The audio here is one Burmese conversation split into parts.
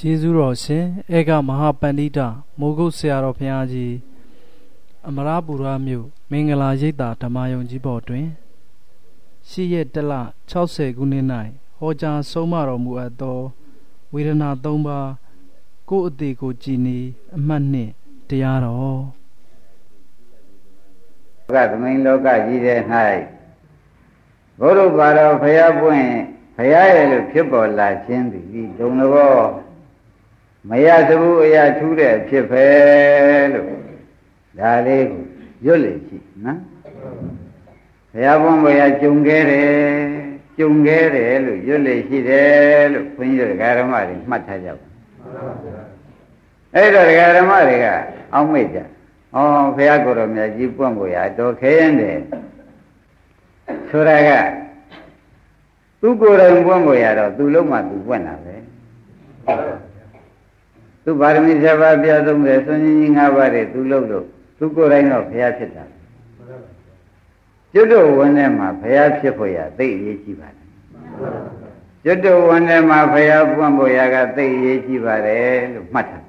ကျေးဇူးတော်ရှင်ဧကမဟာပန္တိတမိုးကုတ်ဆရာတော်ဘုရားကြီးအမရပူရမြို့မင်္ဂလာရိပ်သာဓမ္မယုံကြီးပေါ်တွင်ရှိရက်တလ60ခုနှစ်၌ဟောကြားဆုံးမတော်မူအပ်သောဝေဒနာ၃ပါးကိုယ်အသေးကိုကြည်နေအမှတ်နှင့်တရားတော်ကသမိန်လောကကြီးတဲ့၌ဘုရုပါတော်ဖရာပွင့်ဖရာရဲ့လို့ဖြစ်ပေါ်လာခြင်းသည်ဒုံတော် မရသဘူးအရာထူးတဲ့ဖြစ်ပဲလို့ဒါလေးကိုရွတ်လေရှိနော်ဘုရားဘုန်းဘုရားကြုံခဲ့တယ်ကြုံခဲ့တယ်လို့ရွတ်လေရှိတယ်လို့ခွန်ကြီးတို့ဓမ္မတွေမှတ်ထားကြပါအဲ့တော့ဓမ္မတွေကအောက်မေ့ကြဩဘုရားကိုယ်တော်မြတ်ကြီးပွင့်ကိုရတော်ခဲရင်တယ်ဆိုတာကသူကိုယ်တိုင်ပွင့်ကိုရတော့သူလုံးမှသူပွင့်တာပဲ သူပါရမီ7ပါးပြသုံးတယ်ဆွန်ကြီးကြီး5ပါးတွေသူလုပ်လို့သူကိုယ်တိုင်တော့ဘုရားဖြစ်တာကျွတ်တော်ဝင်ထဲမှာဘုရားဖြစ်ဖို့ရသိအရေးကြီးပါတယ်ကျွတ်တော်ဝင်ထဲမှာဘုရားပွင့်ဖို့ရကသိအရေးကြီးပါတယ်လို့မှတ်ထား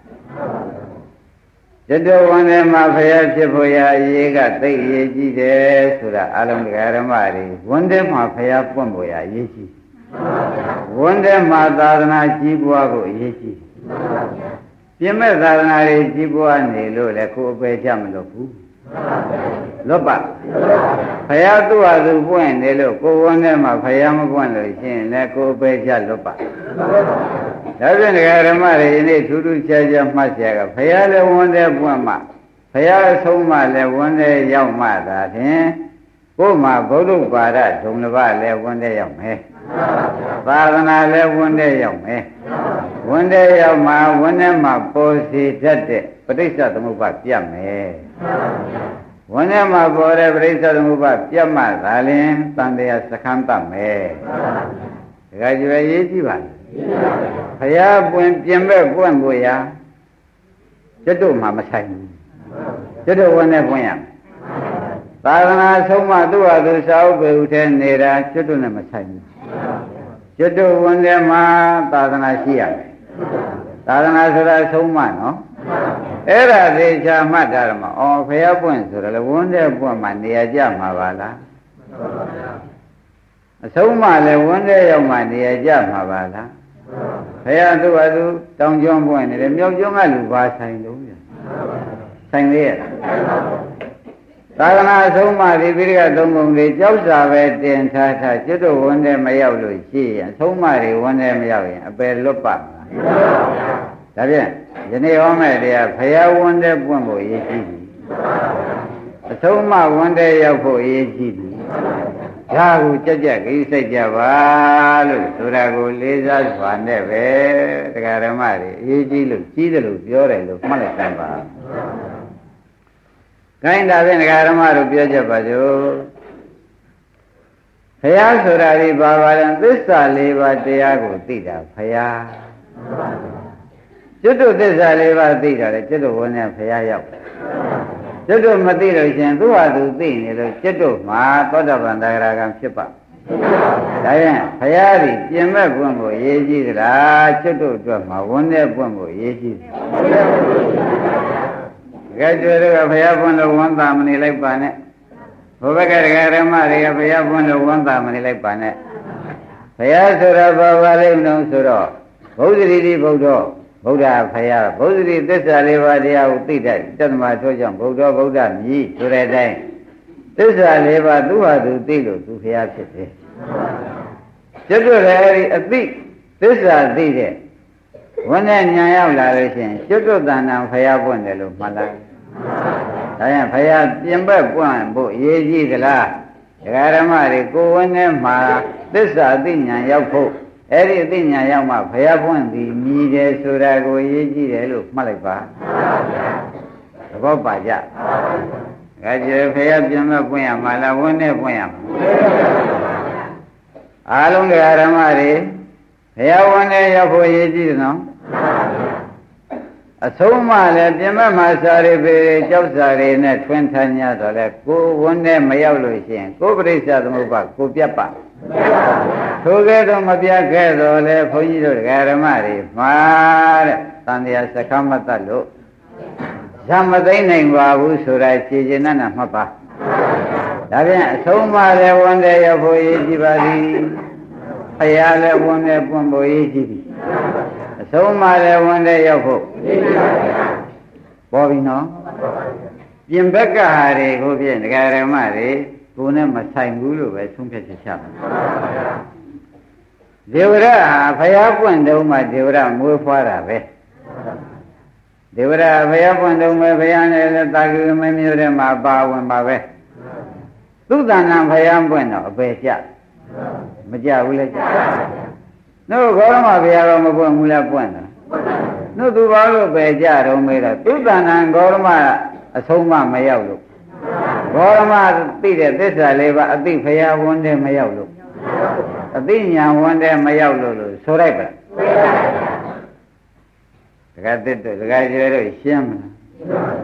ကျွတ်တော်ဝင်ထဲမှာဘုရားဖြစ်ဖို့ရအရေးကသိအရေးကြီးတယ်ဆိုတာအလုံးတရားဓမ္မတွေဝင်ထဲမှာဘုရားပွင့်ဖို့ရအရေးကြီးဝန်ထဲမှာသာသနာကြီးပွားဖို့အရေးကြီးပြ ပြင်းမဲ့သာသနာတွေကြီးပွားနေလို့လေကိုယ်အပေချမလို့ဘူးလွတ်ပါဘုရားသူ့ဟာသူပွင့်နေလို့ကိုယ်ဝန်ထဲမှာဘုရားမပွင့်လို့ရှင်လေကိုယ်အပေချလွတ်ပါဒါဖြင့်ဒကာဓမ္မတွေဒီနေ့ထူးထူးခြားခြားမှတ်ရကဘုရားလည်းဝန်ထဲပွင့်မှဘုရားဆုံးမှလည်းဝန်ထဲရောက်မှသာဖြင့်ကိုယ်မှာဘုလုပါရဒုံလဘလည်းဝန်ထဲရောက်မယ်သာသနာလည်းဝန်ထဲရောက်မယ် ဝန်ထဲရောက်မှဝန်ထဲမှာပေါ်စီတတ်တဲ့ပဋိစ္စသမုပ္ပါပြတ်မယ်ဝန်ထဲမှာပေါ်တဲ့ပဋိစ္စသမုပ္ပါပြတ်မှသာလင်တန်တရားစခန်းတတ်မယ်ဒကာကျွယ်ရေးကြည့်ပါလားဘုရားပွင့်ပြင်မဲ့ပွင့်ကိုရာကျွတ်တို့မှမဆိုင်ဘူးကျွတ်တို့ဝန်ထဲပွင့်ရမယ်သာသနာဆုံးမသူ့ဟာသူစာဥပ္ပေဥထဲနေတာကျွတ်တို့နဲ့မဆိုင်ဘူးကျွတ်တို့ဝန်ထဲမှာသာသနာရှိရမယ် သာသနာဆိုတာဆုံးမနော်အဲ့ဒါသေချာမှတ်တာတော့မအော်ဖះပွင့်ဆိုတော့လေဝန်ထဲပွင့်မှနေရာကြမှာပါလားအဆုံးမလည်းဝန်ထဲရောက်မှနေရာကြမှာပါလားဖះသူ့ဟာသူတောင်ကျွန်းပွင့်နေတယ်မြောက်ကျွန်းကလူပါဆိုင်လို့ပြန်ဆိုင်သေးရဲ့သာသနာအဆုံးမဒီပိရိကသုံးပုံတွေကြောက်စာပဲတင်ထားထားကျွတ်တို့ဝန်ထဲမရောက်လို့ရှိရင်ဆုံးမတွေဝန်ထဲမရောက်ရင်အပယ်လွတ်ပါမလား ဒါဖြင့်ယနေ့ဟောမဲ့တရားဖရာဝန်ထဲပွင့်ဖို့အရေးကြီးပြီအဆုံးမဝန်ထဲရောက်ဖို့အရေးကြီးပြီဒါကိုကြက်ကြက်ကြီးစိတ်ကြပါလို့ဆိုတာကိုလေးစားစွာနဲ့ပဲတရားဓမ္မတွေအရေးကြီးလို့ကြီးတယ်လို့ပြောတယ်လို့မှတ်လိုက်သမ်းပါခိုင်းတာဖြင့်ဒကာဓမ္မတို့ပြောကြပါစို့ဘုရားဆိုတာဒီဘာပါလဲသစ္စာလေးပါးတရားကိုသိတာဘုရား ကျွတ်တို့သစ္စာလေးပါးသိတာလေကျွတ်တို့ဝန်နဲ့ဘုရားရောက်ကျွတ်တို့မသိလို့ရှင်သူ့ဟာသူသိနေလို့ကျွတ်တို့မှာသောတာပန်တဂရကံဖြစ်ပါဒါရင်ဘုရားဒီပြင်မဲ့ပွင့်ကိုရေးကြည့်သလားကျွတ်တို့အတွက်မှာဝန်နဲ့ပွင့်ကိုရေးကြည့်ကဲကျွဲတွေကဘုရားပွင့်လို့ဝန်တာမနေလိုက်ပါနဲ့ဘုဘကဒကာရမတွေကဘုရားပွင့်လို့ဝန်တာမနေလိုက်ပါနဲ့ဘုရားဆိုတော့ဘာပါလိမ့်မလို့ဆိုတော့ ဘုဒ္ဓရီတိဘုဒ္ဓဗုဒ္ဓဖယားဘုဒ္ဓရီသစ္စာလေးပါးတရားကိုသိတဲ့တသမထိုးကြောင့်ဗုဒ္ဓဗုဒ္ဓမြည်ဆိုတဲ့အတိုင်းသစ္စာလေးပါးသူ့ဟာသူသိလို့သူဖယားဖြစ်တယ်ကျွတ်တို့လည်းအဲဒီအသိသစ္စာသိတဲ့ဝန်နဲ့ညာရောက်လာလို့ရှိရင်ကျွတ်တို့တဏ္ဍာဖယားပွင့်တယ်လို့မှတ်လိုက်ဒါရင်ဖယားပြင်ဘက်ပွင့်ဖို့အရေးကြီးသလားဒကာဓမ္မတွေကိုယ်ဝန်နဲ့မှာသစ္စာသိညာရောက်ဖို့ အဲ့ဒီအသိဉာဏ်ရောက်မှဘုရားဖွင့်သည်မြည်တယ်ဆိုတာကိုရေးကြည့်တယ်လို့မှတ်လိုက်ပါသဘောပါကြဒါကြွယ်ဘုရားပြန်မဲ့ပွင့်ရမှာလားဝန်းနဲ့ပွင့်ရမှာအားလုံးတရားဓမ္မတွေဘုရားဝန်းနဲ့ရောက်ဖို့ရေးကြည့်တယ်နော်အဆုံးမလည်းပြင်မဲ့မှာစာရိပေကြောက်စာရိနဲ့ထွန်းထမ်း냐တော့လေကိုဝန်းနဲ့မရောက်လို့ရှိရင်ကိုပရိစ္ဆသမုပ္ပါကိုပြတ်ပါ ထိုကဲ့သို့မပြတ်ခဲ့တော့လေဘုန်းကြီးတို့ဓမ္မတွေမှာတဲ့တန်တရားစခမတတ်လို့ဇမသိမ့်နိုင်ပါဘူးဆိုတာခြေကျင်နဲ့မှတ်ပါဒါဖြင့်အဆုံးမလည်းဝန်တဲ့ရောက်ဖို့ရည်ကြည်ပါသည်ဖရာလည်းဝန်တဲ့ပွင့်ဖို့ရည်ကြည်သည်အဆုံးမလည်းဝန်တဲ့ရောက်ဖို့ပေါ်ပြီနော်ပြင်ဘက်ကဟာတွေကိုဖြင့်ဒကာရမတွေ ကိုနဲ့မဆိုင်ဘူးလို့ပဲသုံးဖြတ်ချက်ချပါဒေဝရဟာဖရာပွင့်တုံးမှဒေဝရမွေးဖွားတာပဲဒေဝရဘုရားပွင့်တုံးပဲဘုရားနဲ့လည်းတာကိမမျိုးတဲ့မှာပါဝင်ပါပဲသုတဏံဘုရားပွင့်တော့အပေကြမကြဘူးလေကြတို့ဘောရမဘုရားတော့မပွင့်ဘူးလားပွင့်တာတို့သူဘာလို့ပဲကြတော့မေးတော့သုတဏံဂေါရမအဆုံးမမရောက်လို့ ဂေါရမသိတဲ့သစ္စာလေးပါအသိဘုရားဝန်တဲ့မရောက်လို့အသိဉာဏ်ဝန်တဲ့မရောက်လို့လို့ဆိုလိုက်ပါတခါတစ်တို့တခါကျွဲတို့ရှင်းမလား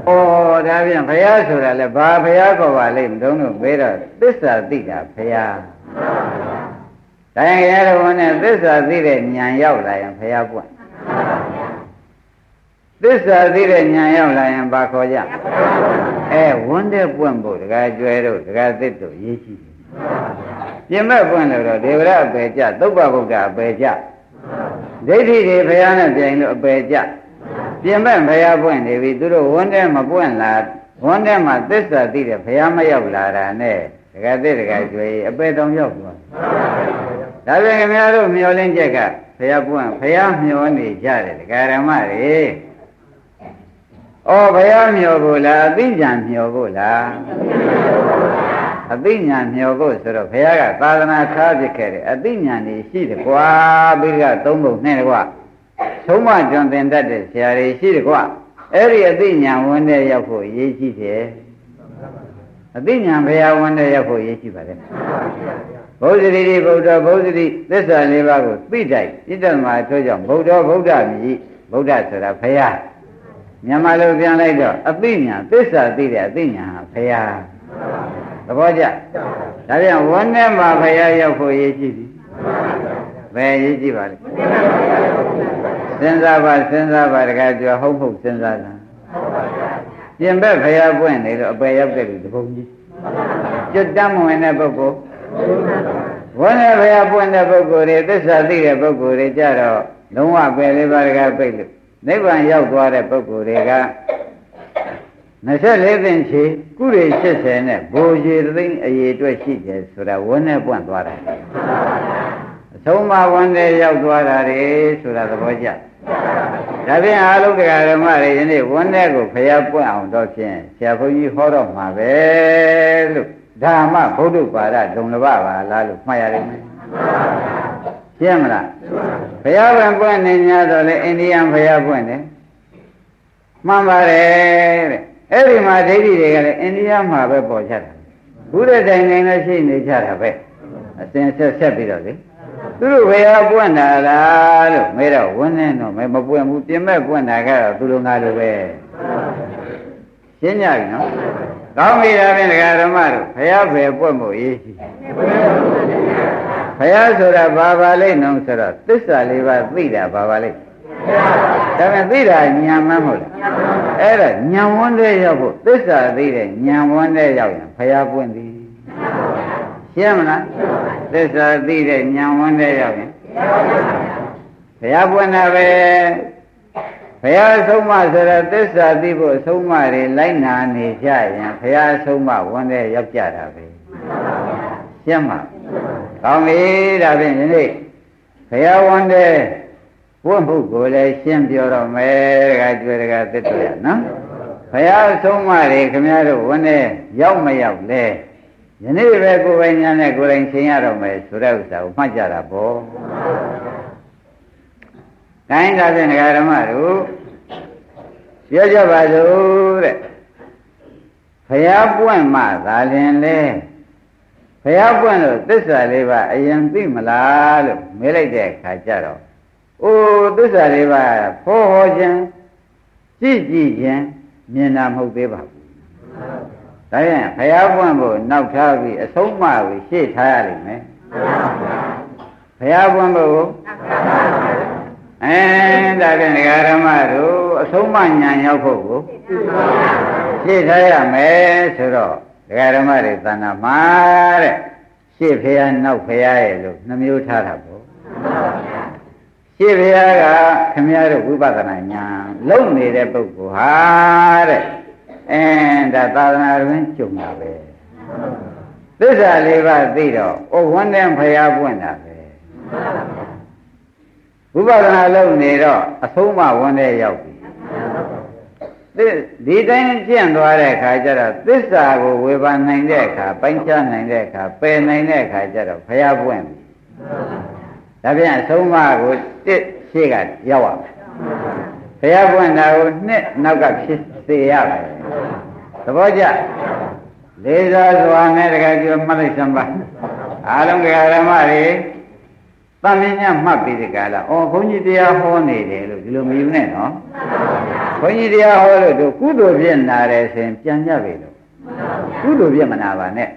ဩဒါပြန်ဘုရားဆိုတာလဲဘာဘုရားခေါ်ပါလိမ့်မတုံးလို့မေးတော့သစ္စာသိတာဘုရားတိုင်းရရဝန်နဲ့သစ္စာသိတဲ့ဉာဏ်ရောက်လာရင်ဘုရားပွင့်သစ္စာသိတဲ့ဉာဏ်ရောက်လာရင်ဘာခေါ်ကြ အဲဝန်တဲ့ပွင့်ဖို့တခါကျွဲတို့တခါတစ်တို့ရေးကြည့်ပြင်မဲ့ပွင့်လို့တော့ဒေဝရအပေကြသုဗ္ဗဗုဒ္ဓအပေကြဒိဋ္ဌိတွေဘုရားနဲ့ပြိုင်လို့အပေကြပြင်မဲ့ဘုရားပွင့်နေပြီသူတို့ဝန်တဲ့မပွင့်လာဝန်တဲ့မှာသစ္စာသိတဲ့ဘုရားမရောက်လာတာနဲ့တကယ်သိတကယ်ကျွေးအပေတောင်ရောက်သွားဒါပြန်ခင်ဗျားတို့မျောလင်းချက်ကဘုရားပွင့်ဘုရားမျောနေကြတယ်ဒကာရမတွေ ဩဘုရားမျောဖို့လားအသိဉာဏ်မျောဖို့လားအသိဉာဏ်မျောဖို့ဆိုတော့ဘုရားကသာသနာထားဖြစ်ခဲ့တယ်အသိဉာဏ်ကြီးရှိတယ်ကွာပြီးကသုံးဖို့နဲ့ကွာဆုံးမကြွန်သင်တတ်တဲ့ဆရာတွေရှိတယ်ကွာအဲ့ဒီအသိဉာဏ်ဝင်တဲ့ရောက်ဖို့အရေးကြီးတယ်အသိဉာဏ်ဘုရားဝင်တဲ့ရောက်ဖို့အရေးကြီးပါတယ်ဘုဇတိတိဗုဒ္ဓဘုဇတိသစ္စာလေးပါးကိုသိတိုက်ဣတ္တမထို့ကြောင့်ဗုဒ္ဓဗုဒ္ဓမြည်ဗုဒ္ဓဆိုတာဘုရား မြန်မာလိုပြန်လိုက်တော့အသိဉာဏ်သစ္စာသိတဲ့အသိဉာဏ်ဟာဘုရားသဘောကျဒါပြန်ဝန်နဲ့မှာဘုရားရောက်ဖို့ရည်ကြည့်ပြီဘယ်ရည်ကြည့်ပါလဲစဉ်းစားပါစဉ်းစားပါတခါကျော်ဟုတ်ဟုတ်စဉ်းစားတာပြင်ဘက်ဘုရားပွင့်နေတော့အပယ်ရောက်တဲ့လူတပုံကြီးကျွတ်တမ်းဝင်တဲ့ပုဂ္ဂိုလ်ဝန်နဲ့ဘုရားပွင့်တဲ့ပုဂ္ဂိုလ်တွေသစ္စာသိတဲ့ပုဂ္ဂိုလ်တွေကြတော့လုံးဝပယ်လေးပါးတခါပြိတ်လို့ နိဗ္ဗာန်ရောက်သွားတဲ့ပုဂ္ဂိုလ်တွေက24သိန်းချီကုရိ80နဲ့ဘိုးကြီးသိန်းအရေးအတွက်ရှိတယ်ဆိုတာဝန်းနဲ့ပွင့်သွားတာအဆုံးမဝန်းနဲ့ရောက်သွားတာတွေဆိုတာသဘောကျဒါဖြင့်အာလုံးတရားဓမ္မတွေယနေ့ဝန်းနဲ့ကိုဖျားပွင့်အောင်တော့ဖြင့်ဆရာဘုန်းကြီးဟောတော့မှာပဲလို့ဓမ္မဗုဒ္ဓပါဒဒုံလဘပါလားလို့မှတ်ရတယ် ရှင်းမလားဘုရားပင်ပွင့်နေ냐တော့လေအိန္ဒိယဘုရားပွင့်တယ်မှန်ပါတယ်တဲ့အဲ့ဒီမှာဒိဋ္ဌိတွေကလည်းအိန္ဒိယမှာပဲပေါ်ကြတာဘုရားတိုင်တိုင်လည်းရှိနေကြတာပဲအစဉ်ဆက်ဆက်ပြီးတော့လေသူတို့ဘယ်ဟာပွင့်တာလားလို့မဲတော့ဝန်းနေတော့မဲမပွင့်ဘူးပြင်မဲ့ပွင့်တာကတော့သူတို့ငါလိုပဲရှင်းကြပြီနော်ကောင်းပြီဒါဖြင့်ဒကာဓမ္မတို့ဘုရားပဲပွင့်ဖို့ရေးရှိဘု ရားဆိုတာဘာပါလိမ့်နော်ဆိုတော့သစ္စာလေးပါးသိတာဘာပါလိမ့်ဒါပေမဲ့သိတာညာမဟုတ်လားအဲ့ဒါညာဝန်းတဲ့ရောက်ဖို့သစ္စာသိတဲ့ညာဝန်းတဲ့ရောက်ရင်ဘုရားပွင့်သည်ရှင်းမလားသစ္စာသိတဲ့ညာဝန်းတဲ့ရောက်ရင်ဘုရားပွင့်တာပဲဘုရားဆုံးမဆိုတော့သစ္စာသိဖို့ဆုံးမတွေလိုက်နာနေကြရင်ဘုရားဆုံးမဝန်းတဲ့ရောက်ကြတာပဲ ရှင်းမကောင်းပြီဒါဖြင့်ဒီနေ့ဘုရားဝန်းတဲ့ဝတ်မှုကိုလည်းရှင်းပြောတော့မယ်တခါကျွေးတခါသစ်တွေ့ရနော်ဘုရားဆုံးမတွေခင်ဗျားတို့ဝန်းနဲ့ရောက်မရောက်လဲယနေ့ပဲကိုယ်ပိုင်ညာနဲ့ကိုယ်တိုင်ရှင်းရတော့မယ်ဆိုတဲ့ဥစ္စာကိုမှတ်ကြတာပေါ့။ဒါရင်ဒါဖြင့်ဒကာဓမ္မတို့ပြောကြပါစို့တဲ့။ဘုရားပွင့်မှသာလင်လေ ဘုရားပွင့်လို့သစ္စာလေးပါအရင်သိမလားလို့မေးလိုက်တဲ့အခါကျတော့အိုးသစ္စာလေးပါဖောဟောခြင်းကြည့်ကြည့်ခြင်းမြင်တာမဟုတ်သေးပါဘူး။ဒါရင်ဘုရားပွင့်ဖို့နောက်ထားပြီးအဆုံးမပြီးရှေ့ထားရလိမ့်မယ်။ဘုရားပွင့်ဖို့အဲဒါဖြင့်ဒကာရမတို့အဆုံးမညာရောက်ဖို့ကိုရှင်းထားရမယ်ဆိုတော့ ဒကာရမတွေသဏ္ဍာမှာတဲ့ရှေ့ဖះနောက်ဖះရဲ့လို့နှမျိုးထားတာပေါ့ရှေ့ဖះကခမည်းတော်ဝိပဿနာဉာဏ်လုံနေတဲ့ပုဂ္ဂိုလ်ဟာတဲ့အဲဒါသာသနာ့တွင်ကြုံတာပဲသစ္စာလေးပါးသိတော့ဩဝန်းတဲ့ဖះပွင့်တာပဲဝိပဿနာလုံနေတော့အဆုံးမဝန်းတဲ့ရောက်ပြီ ဒီတိုင်းကျင့်သွားတဲ့အခါကျတော့သစ္စာကိုဝေဘာနိုင်တဲ့အခါပိုင်းခြားနိုင်တဲ့အခါပယ်နိုင်တဲ့အခါကျတော့ဘုရားပွင့်ပြီဒါပြန်အဆုံးမကိုတစ်ရှေ့ကရောက်ရမယ်ဘုရားပွင့်တာကိုနှစ်နောက်ကဖြစ်စေရမယ်သဘောကျလေးစားစွာနဲ့တကယ်ပြောမှတ်လိုက်စမ်းပါအားလုံးကဓမ္မတွေတန်မြင်ညမှတ်ပြီးဒီကလာအော်ဘုန်းကြီးတရားဟောနေတယ်လို့ဒီလိုမယူနဲ့နော် ဘုန်းကြီးတရားဟောလို့တို့ကုသိုလ်ဖြစ်နာတယ်ဆိုရင်ပြန်ကြပြီလို့ကုသိုလ်ဖြစ်မနာပါနဲ့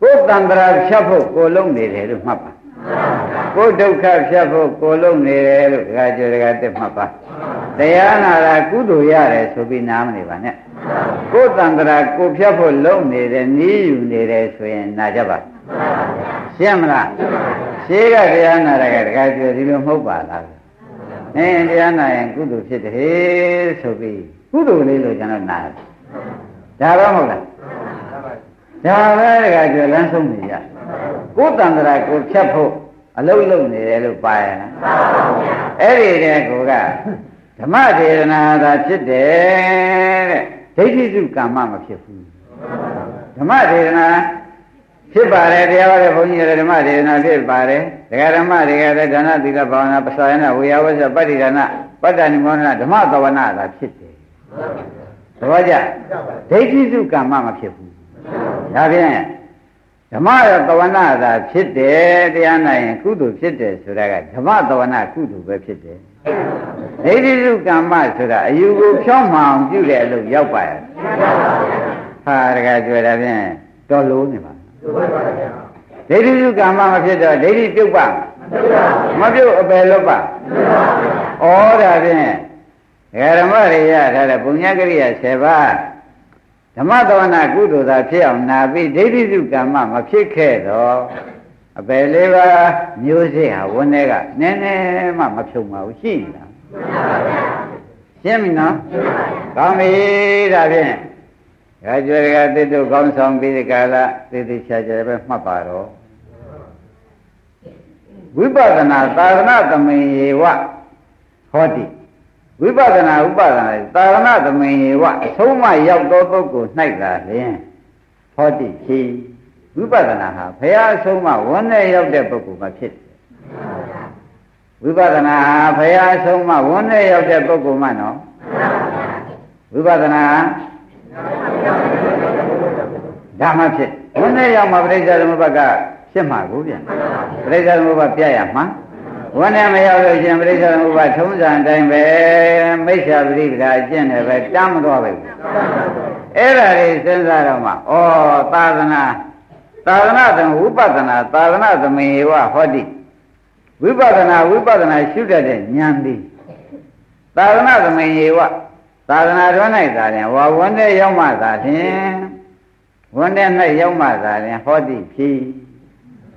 ကိုယ်တန်ត្រာဖြတ်ဖို့ကိုလုံးနေတယ်လို့မှတ်ပါကိုယ်ဒုက္ခဖြတ်ဖို့ကိုလုံးနေတယ်လို့ဒကာကျော်ဒကာတက်မှတ်ပါတရားနာတာကုသိုလ်ရတယ်ဆိုပြီးနားမနေပါနဲ့ကိုယ်တန်ត្រာကိုဖြတ်ဖို့လုံးနေတယ်နီးယူနေတယ်ဆိုရင်နာကြပါရှင်းမလားရှင်းကတရားနာရကတခါကျွဒီလိုမဟုတ်ပါလား အင်းတရားနာရင်ကုသိုလ်ဖြစ်တယ်ဆိုပြီးကုသိုလ်လေးလို့ကျွန်တော်နာတယ်ဒါပဲမဟုတ်လားဒါပဲတခါကျွလမ်းဆုံးနေရကိုယ်တန်ត្រာကိုဖြတ်ဖို့အလုံးလုံးနေတယ်လို့ပါရလားအဲ့ဒီတဲ့ကိုကဓမ္မဒေသနာသာဖြစ်တယ်တဲ့ဒိဋ္ဌိစုကမ္မမဖြစ်ဘူးဓမ္မဒေသနာ ဖြစ်ပါတယ်တရားဟောတဲ့ဘုန်းကြီးတွေဓမ္မဒေသနာဖြစ်ပါတယ်ဒကာဓမ္မတွေကလည်းဒါနသီလဘာဝနာပစာယနာဝေယဝဆပတ္တိဒါနပတ္တနိမောဒနာဓမ္မသဝနာသာဖြစ်တယ်သဘောကျဒိဋ္ဌိစုကမ္မမဖြစ်ဘူးဒါဖြင့်ဓမ္မရသဝနာသာဖြစ်တယ်တရားနာရင်ကုသိုလ်ဖြစ်တယ်ဆိုတာကဓမ္မသဝနာကုသိုလ်ပဲဖြစ်တယ်ဒိဋ္ဌိစုကမ္မဆိုတာအယူကိုဖြောင်းမှအောင်ပြုတဲ့အလုပ်ရောက်ပါရဲ့ဟာတကယ်ကြွယ်တာဖြင့်တော်လို့နေပါ ဒိဋ္ဌိစုကမ္မမဖြစ်တော့ဒိဋ္ဌိပြုတ်ပါမပြုတ်အပယ်လွတ်ပါဩဒါဖြင့်ဓမ္မရိယထားတဲ့ပုညကရိယာ7ပါးဓမ္မသဝနာကုသိုလ်သာဖြစ်အောင်နာပြီးဒိဋ္ဌိစုကမ္မမဖြစ်ခဲ့တော့အပယ်လေးပါးမျိုးစေ့ဟာဝန်းထဲကနည်းနည်းမှမဖြုံပါဘူးရှိနေတာရှင်းပြီနော်ကောင်းပြီဒါဖြင့် ဒါကြွယ်ကတစ်တို့ကောင်းဆောင်ပြီးဒီကာလသေသေးချာချာပဲမှတ်ပါတော့ဝိပဿနာသာသနာသမိန်ယေဝဟောတိဝိပဿနာဥပဒနာသာသနာသမိန်ယေဝအဆုံးမရောက်သောပုဂ္ဂိုလ်၌သာလျင်ဟောတိရှိဝိပဿနာဟာဘုရားအဆုံးမဝန်းနဲ့ရောက်တဲ့ပုဂ္ဂိုလ်မှဖြစ်တယ်ဝိပဿနာဟာဘုရားအဆုံးမဝန်းနဲ့ရောက်တဲ့ပုဂ္ဂိုလ်မှနော်ဝိပဿနာ ဒါမှဖြစ်ဝန်းနဲ့ရောက်မှပရိစ္ဆေသမုပ္ပါကဖြစ်မှာကိုပြန်ပရိစ္ဆေသမုပ္ပါပြရမှာဝန်းနဲ့မရောက်လို့ရှင်ပရိစ္ဆေသမုပ္ပါထုံးစံတိုင်းပဲမိစ္ဆာပရိပဒါအကျင့်တယ်ပဲတမ်းမတော့ပဲအဲ့ဒါလေးစဉ်းစားတော့မှဩသာသနာသာသနာသမဝိပဿနာသာသနာသမေဝဟောတိဝိပဿနာဝိပဿနာရှုတတ်တဲ့ဉာဏ်သည်သာသနာသမေဝ သာသနာတော်၌သာလျှင်ဝါဝန်းတဲ့ရောက်မှသာလျှင်ဝန်းတဲ့၌ရောက်မှသာလျှင်ဟောတိဖြစ်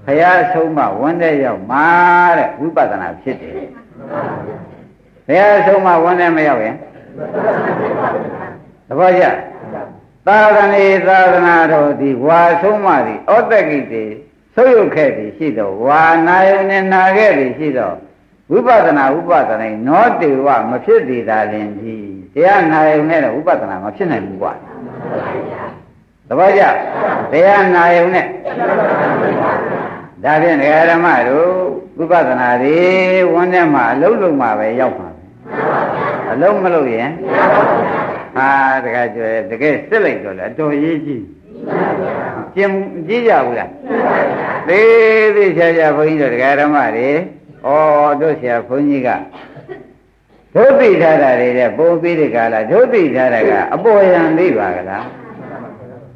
ဘုရားဆုံးမဝန်းတဲ့ရောက်မှတဲ့ဝိပဿနာဖြစ်တယ်ဘုရားဆုံးမဝန်းတဲ့မရောက်ရင်သဘောကျသာသနေသာသနာတော်ဒီဝါဆုံးမသည်ဩတ္တကိတေဆုပ်ယုတ်ခဲ့သည်ရှိတော့ဝါနာယုန်နဲ့နာခဲ့သည်ရှိတော့ဝိပဿနာဥပဒနာနောတေဝမဖြစ်သေးတာလင်ဒီ တရားနာယုံနဲ့တော့ဥပဒနာမဖြစ်နိုင်ဘူးကွာသဘောကျတရားနာယုံနဲ့ဒါဖြင့်ဓမ္မတို့ဥပဒနာတွေဝန်းထဲမှာအလုံးလုံးမှာပဲရောက်ပါပဲအလုံးမလို့ရင်ဟာတခါကျွဲတကယ်စစ်လိုက်တော့လေအတော်ရေးကြည့်ကျင်ကြည့်ကြဘူးလားသေးသေးချာချာဘုန်းကြီးတို့တရားဓမ္မတွေဩတို့ဆရာဘုန်းကြီးက ဒုသိထားတာတွေတဲ့ပုံပြီးဒီကလာဒုသိထားတာကအပေါ်ယံသိပါကလား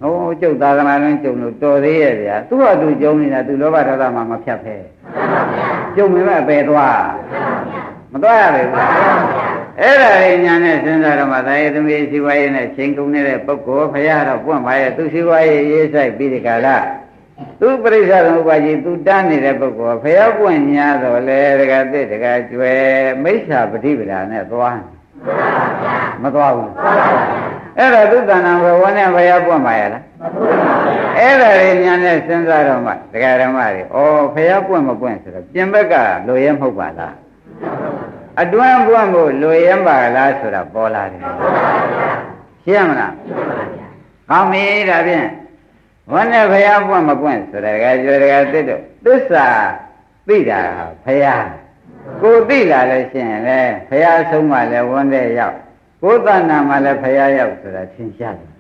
မဟိုကျုပ်သာသနာ့လုံးကျုံလို့တော်သေးရဲ့ဗျာသူ့ဟာသူကျုံနေတာသူလောဘဒေါသမှမဖြတ်ဖဲကျုံမြင်မဲ့ပဲသွားမသွားရဘူးအဲ့ဒါလေးညာနဲ့စဉ်းစားတော့မှသာယသမီးစီဝါရေးနဲ့ချိန်ကုန်နေတဲ့ပုဂ္ဂိုလ်ဖရာတော့ပွင့်ပါရဲ့သူစီဝါရေးရေးဆိုင်ပြီးဒီကလာ သူပရိစ္ဆာသမုပ္ပါကြီးသူတန်းနေတဲ့ပုဂ္ဂိုလ်ဖရာပွင့်ညာတော့လေတကသစ်တကကျွယ်မိစ္ဆာပฏิပဒါနဲ့သွားမသွားဘူးအဲ့ဒါသူတဏ္ဍာဘဝနဲ့ဖရာပွင့်ပါရဲ့လားအဲ့ဒါလေးညာနဲ့စဉ်းစားတော့မှဒကာဓမ္မတွေဩဖရာပွင့်မပွင့်ဆိုတော့ပြင်ဘက်ကလိုရဲမဟုတ်ပါလားအတွင်းပွင့်ဖို့လိုရဲပါလားဆိုတာပေါ်လာတယ်ရှင်းမလားကောင်းပြီဒါဖြင့် ဝန်းနဲ့ဖရာပွင့်မပွင့်ဆိုတာကကြွယ်တကတစ်တော့သစ္စာသိတာဖရာကိုသိလာလို့ရှိရင်လေဖရာဆုံးမှလည်းဝန်းတဲ့ရောက်ကိုယ်တဏ္ဍာမှလည်းဖရာရောက်ဆိုတာသင်ရှားတယ်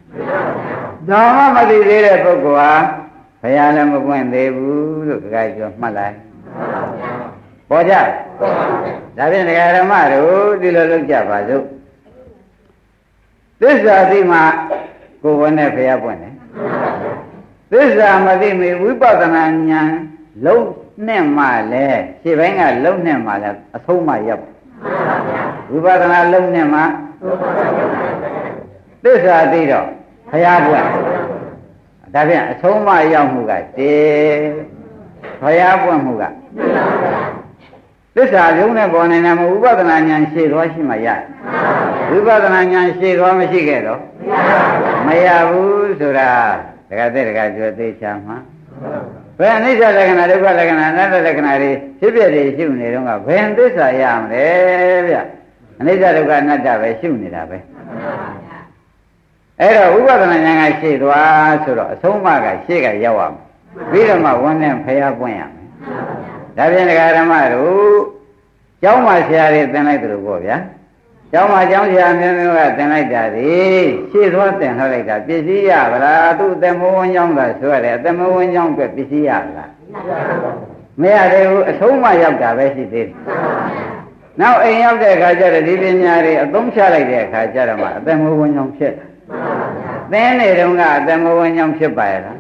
ဒါမှမသိသေးတဲ့ပုဂ္ဂိုလ်ဟာဘုရားလည်းမပွင့်သေးဘူးလို့တခါကျော်မှတ်လိုက်ပေါ်ကြဒါဖြင့်ဒကာဓမ္မတို့ဒီလိုလုပ်ကြပါစို့သစ္စာသိမှကိုယ်ဝနဲ့ဘုရားပွင့်တယ် သစ္စာမသိမီဝိပဿနာဉာဏ်လုံးနဲ့မှလည်းခြေပိုင်းကလုံးနဲ့မှလည်းအဆုံးမှရောက်ဝိပဿနာလုံးနဲ့မှသစ္စာသိတော့ဘုရားပွင့်ဒါဖြင့်အဆုံးမရောက်မှုကတေဘုရားပွင့်မှုကသစ္စာလုံးနဲ့ပေါ်နေတာမဝိပဿနာဉာဏ်ရှေ့သွားရှိမှရဝိပဿနာဉာဏ်ရှေ့သွားမရှိခဲ့တော့မရဘူးဆိုတာ တခါတည်းတခါပြောသေးချာမှာဘယ်အနိစ္စလက္ခဏာဒုက္ခလက္ခဏာအနတ္တလက္ခဏာတွေဖြစ်ပြတွေရှုနေတော့ကဘယ်သစ္စာရမလဲဗျအနိစ္စဒုက္ခအနတ္တပဲရှုနေတာပဲအဲ့တော့ဥပဒနာဉာဏ်ကရှေ့သွားဆိုတော့အဆုံးအမကရှေ့ကရောက်အောင်ပြီးတော့မှဝန်းနဲ့ဖျားပွင့်ရမယ်ဒါဖြင့်ဒကာဓမ္မတို့ကျောင်းမှာဆရာတွေသင်လိုက်တယ်လို့ပေါ့ဗျာ ကျောင်းမှာကျောင်းဆရာမျိုးမျိုးကသင်လိုက်တာဒီရှေ့သွားသင်ထားလိုက်တာပစ္စည်းရဗလားသူ့အသက်မဝန်းကျောင်းသာဆိုရတယ်အသက်မဝန်းကျောင်းအတွက်ပစ္စည်းရဗလားမရသေးဘူးအဆုံးမရောက်တာပဲရှိသေးတယ်နောက်အိမ်ရောက်တဲ့အခါကျတော့ဒီပညာတွေအသုံးချလိုက်တဲ့အခါကျတော့မှအသက်မဝန်းကျောင်းဖြစ်သင်နေတုန်းကအသမဝဉ္ဇောင်းဖြစ်ပါရဲ့လား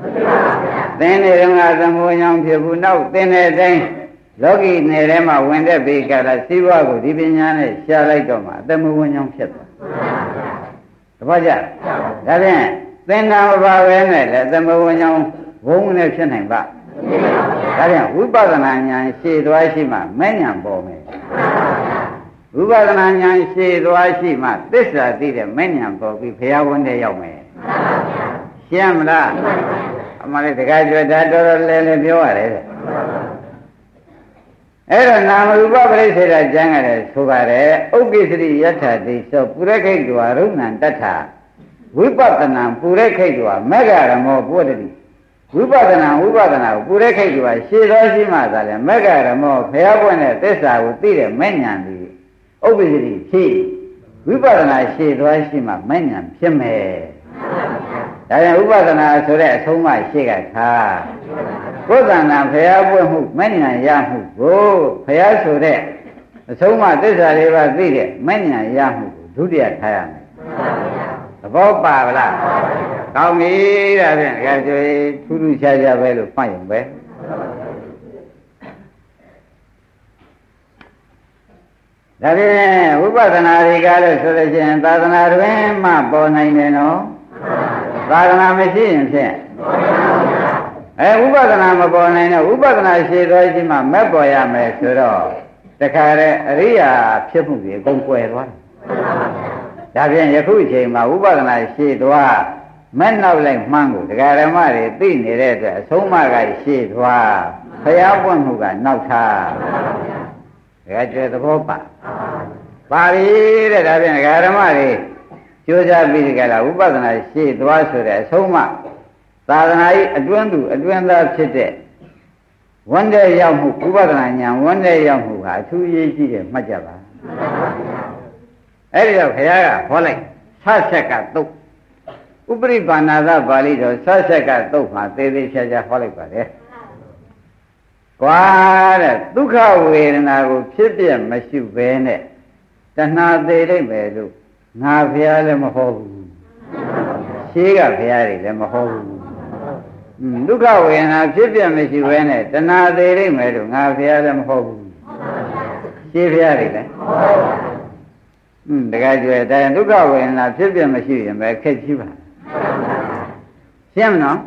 သင်နေတုန်းကအသမဝဉ္ဇောင်းဖြစ်ဘူးနောက်သင်တဲ့အတိုင်း လောကီနယ်ထဲမှာဝင်တဲ့ဘေကလာစီးပွားကိုဒီပညာနဲ့ရှားလိုက်တော့မှအသမဝဉ္ဇောင်းဖြစ်သွားတပည့်ကြဒါဖြင့်သင်္နာမပါပဲနဲ့လည်းသမဝဉ္ဇောင်းဘုံနဲ့ဖြစ်နိုင်ပါဒါဖြင့်ဝိပဿနာဉာဏ်ရှည်သွားရှိမှမဲ့ဉာဏ်ပေါ်မယ်ဝိပဿနာဉာဏ်ရှည်သွားရှိမှသစ္စာသိတဲ့မဲ့ဉာဏ်ပေါ်ပြီးဘုရားဝန်ထဲရောက်မယ်ရှင်းမလားအမှန်လေးတခါကြွတာတော်တော်လဲလဲပြောရတယ်တဲ့ အဲ့တော့နာမရူပပရိစ္ဆေဒကျမ်းကလည်းဆိုပါတယ်ဥက္ကိစ္စရိယထာတိသောပုရခိတ်တွာရုဏံတထဝိပဿနာပုရခိတ်တွာမေဃရမောပုတ္တိဝိပဿနာဝိပဿနာကိုပုရခိတ်တွာရှေတော်ရှိမှသာလဲမေဃရမောဖျားပွင့်တဲ့သစ္စာကိုသိတဲ့မဲ့ညာသည်ဥပ္ပစ္စရိဖြစ်ဝိပဿနာရှေတော်ရှိမှမဲ့ညာဖြစ်မယ် ဒါကြောင့်ဥပဒနာဆိုတဲ့အဆုံးမရှိကထားကိုယ်တဏ္ဍာဖျားပွင့်မှုမဲ့ညာရမှုကိုဖျားဆိုတဲ့အဆုံးမသစ္စာလေးပါးသိတဲ့မဲ့ညာရမှုကိုဒုတိယထားရမယ်သဘောပါဗလားကောင်းပြီဒါဖြင့်ဒါဆိုရင်ထူးထူးခြားခြားပဲလို့မှတ်ရင်ပဲဒါဖြင့်ဝိပဿနာတွေကလည်းဆိုလို့ရှိရင်သာသနာတွင်မှပေါ်နိုင်တယ်နော် သာသနာမရှိရင်ဖြင့်အဲဥပဒနာမပေါ်နိုင်တော့ဥပဒနာရှည်သွားရှိမှမက်ပေါ်ရမယ်ဆိုတော့တခါတည်းအရိယာဖြစ်မှုတွေအကုန်ကွယ်သွားတယ်ဒါဖြင့်ယခုအချိန်မှာဥပဒနာရှည်သွားမဲ့နောက်လိုက်မှန်းကိုတရားဓမ္မတွေသိနေတဲ့အတွက်အဆုံးအမကရှည်သွားဖျားပွင့်မှုကနောက်ထားဒါကြွယ်သဘောပါပါပြီတဲ့ဒါဖြင့်တရားဓမ္မတွေ ကြိုးစားပြီးကြလားဝိပဿနာရှေ့သွားဆိုတဲ့အဆုံးမသာသနာ၏အတွင်းသူအတွင်းသားဖြစ်တဲ့ဝန်းတဲ့ရောက်မှုဝိပဿနာဉာဏ်ဝန်းတဲ့ရောက်မှုဟာအထူးအရေးကြီးတယ်မှတ်ကြပါအဲ့ဒီတော့ခရားကဟောလိုက်ဆဆက်ကတုတ်ဥပရိပါဏာသပါဠိတော်ဆဆက်ကတုတ်မှာသေသေးချာချာဟောလိုက်ပါတယ်ကွာတဲ့ဒုက္ခဝေဒနာကိုဖြစ်ပြမရှိဘဲနဲ့တဏှာသေးလိုက်ပဲလို့ ငါဖျားလည်းမဟုတ်ဘူးရှရှေးကဘုရားတွေလည်းမဟုတ်ဘူးဒုက္ခဝေဒနာဖြစ်ပြမရှိဘဲနဲ့တဏှာသေးလိမ့်မယ်လို့ငါဘုရားလည်းမဟုတ်ဘူးရှင်းဘုရားတွေလည်းอืมတကယ်ကြွယ်တိုင်းဒုက္ခဝေဒနာဖြစ်ပြမရှိရင်ပဲခက်ကြီးပါရှင်းမနော်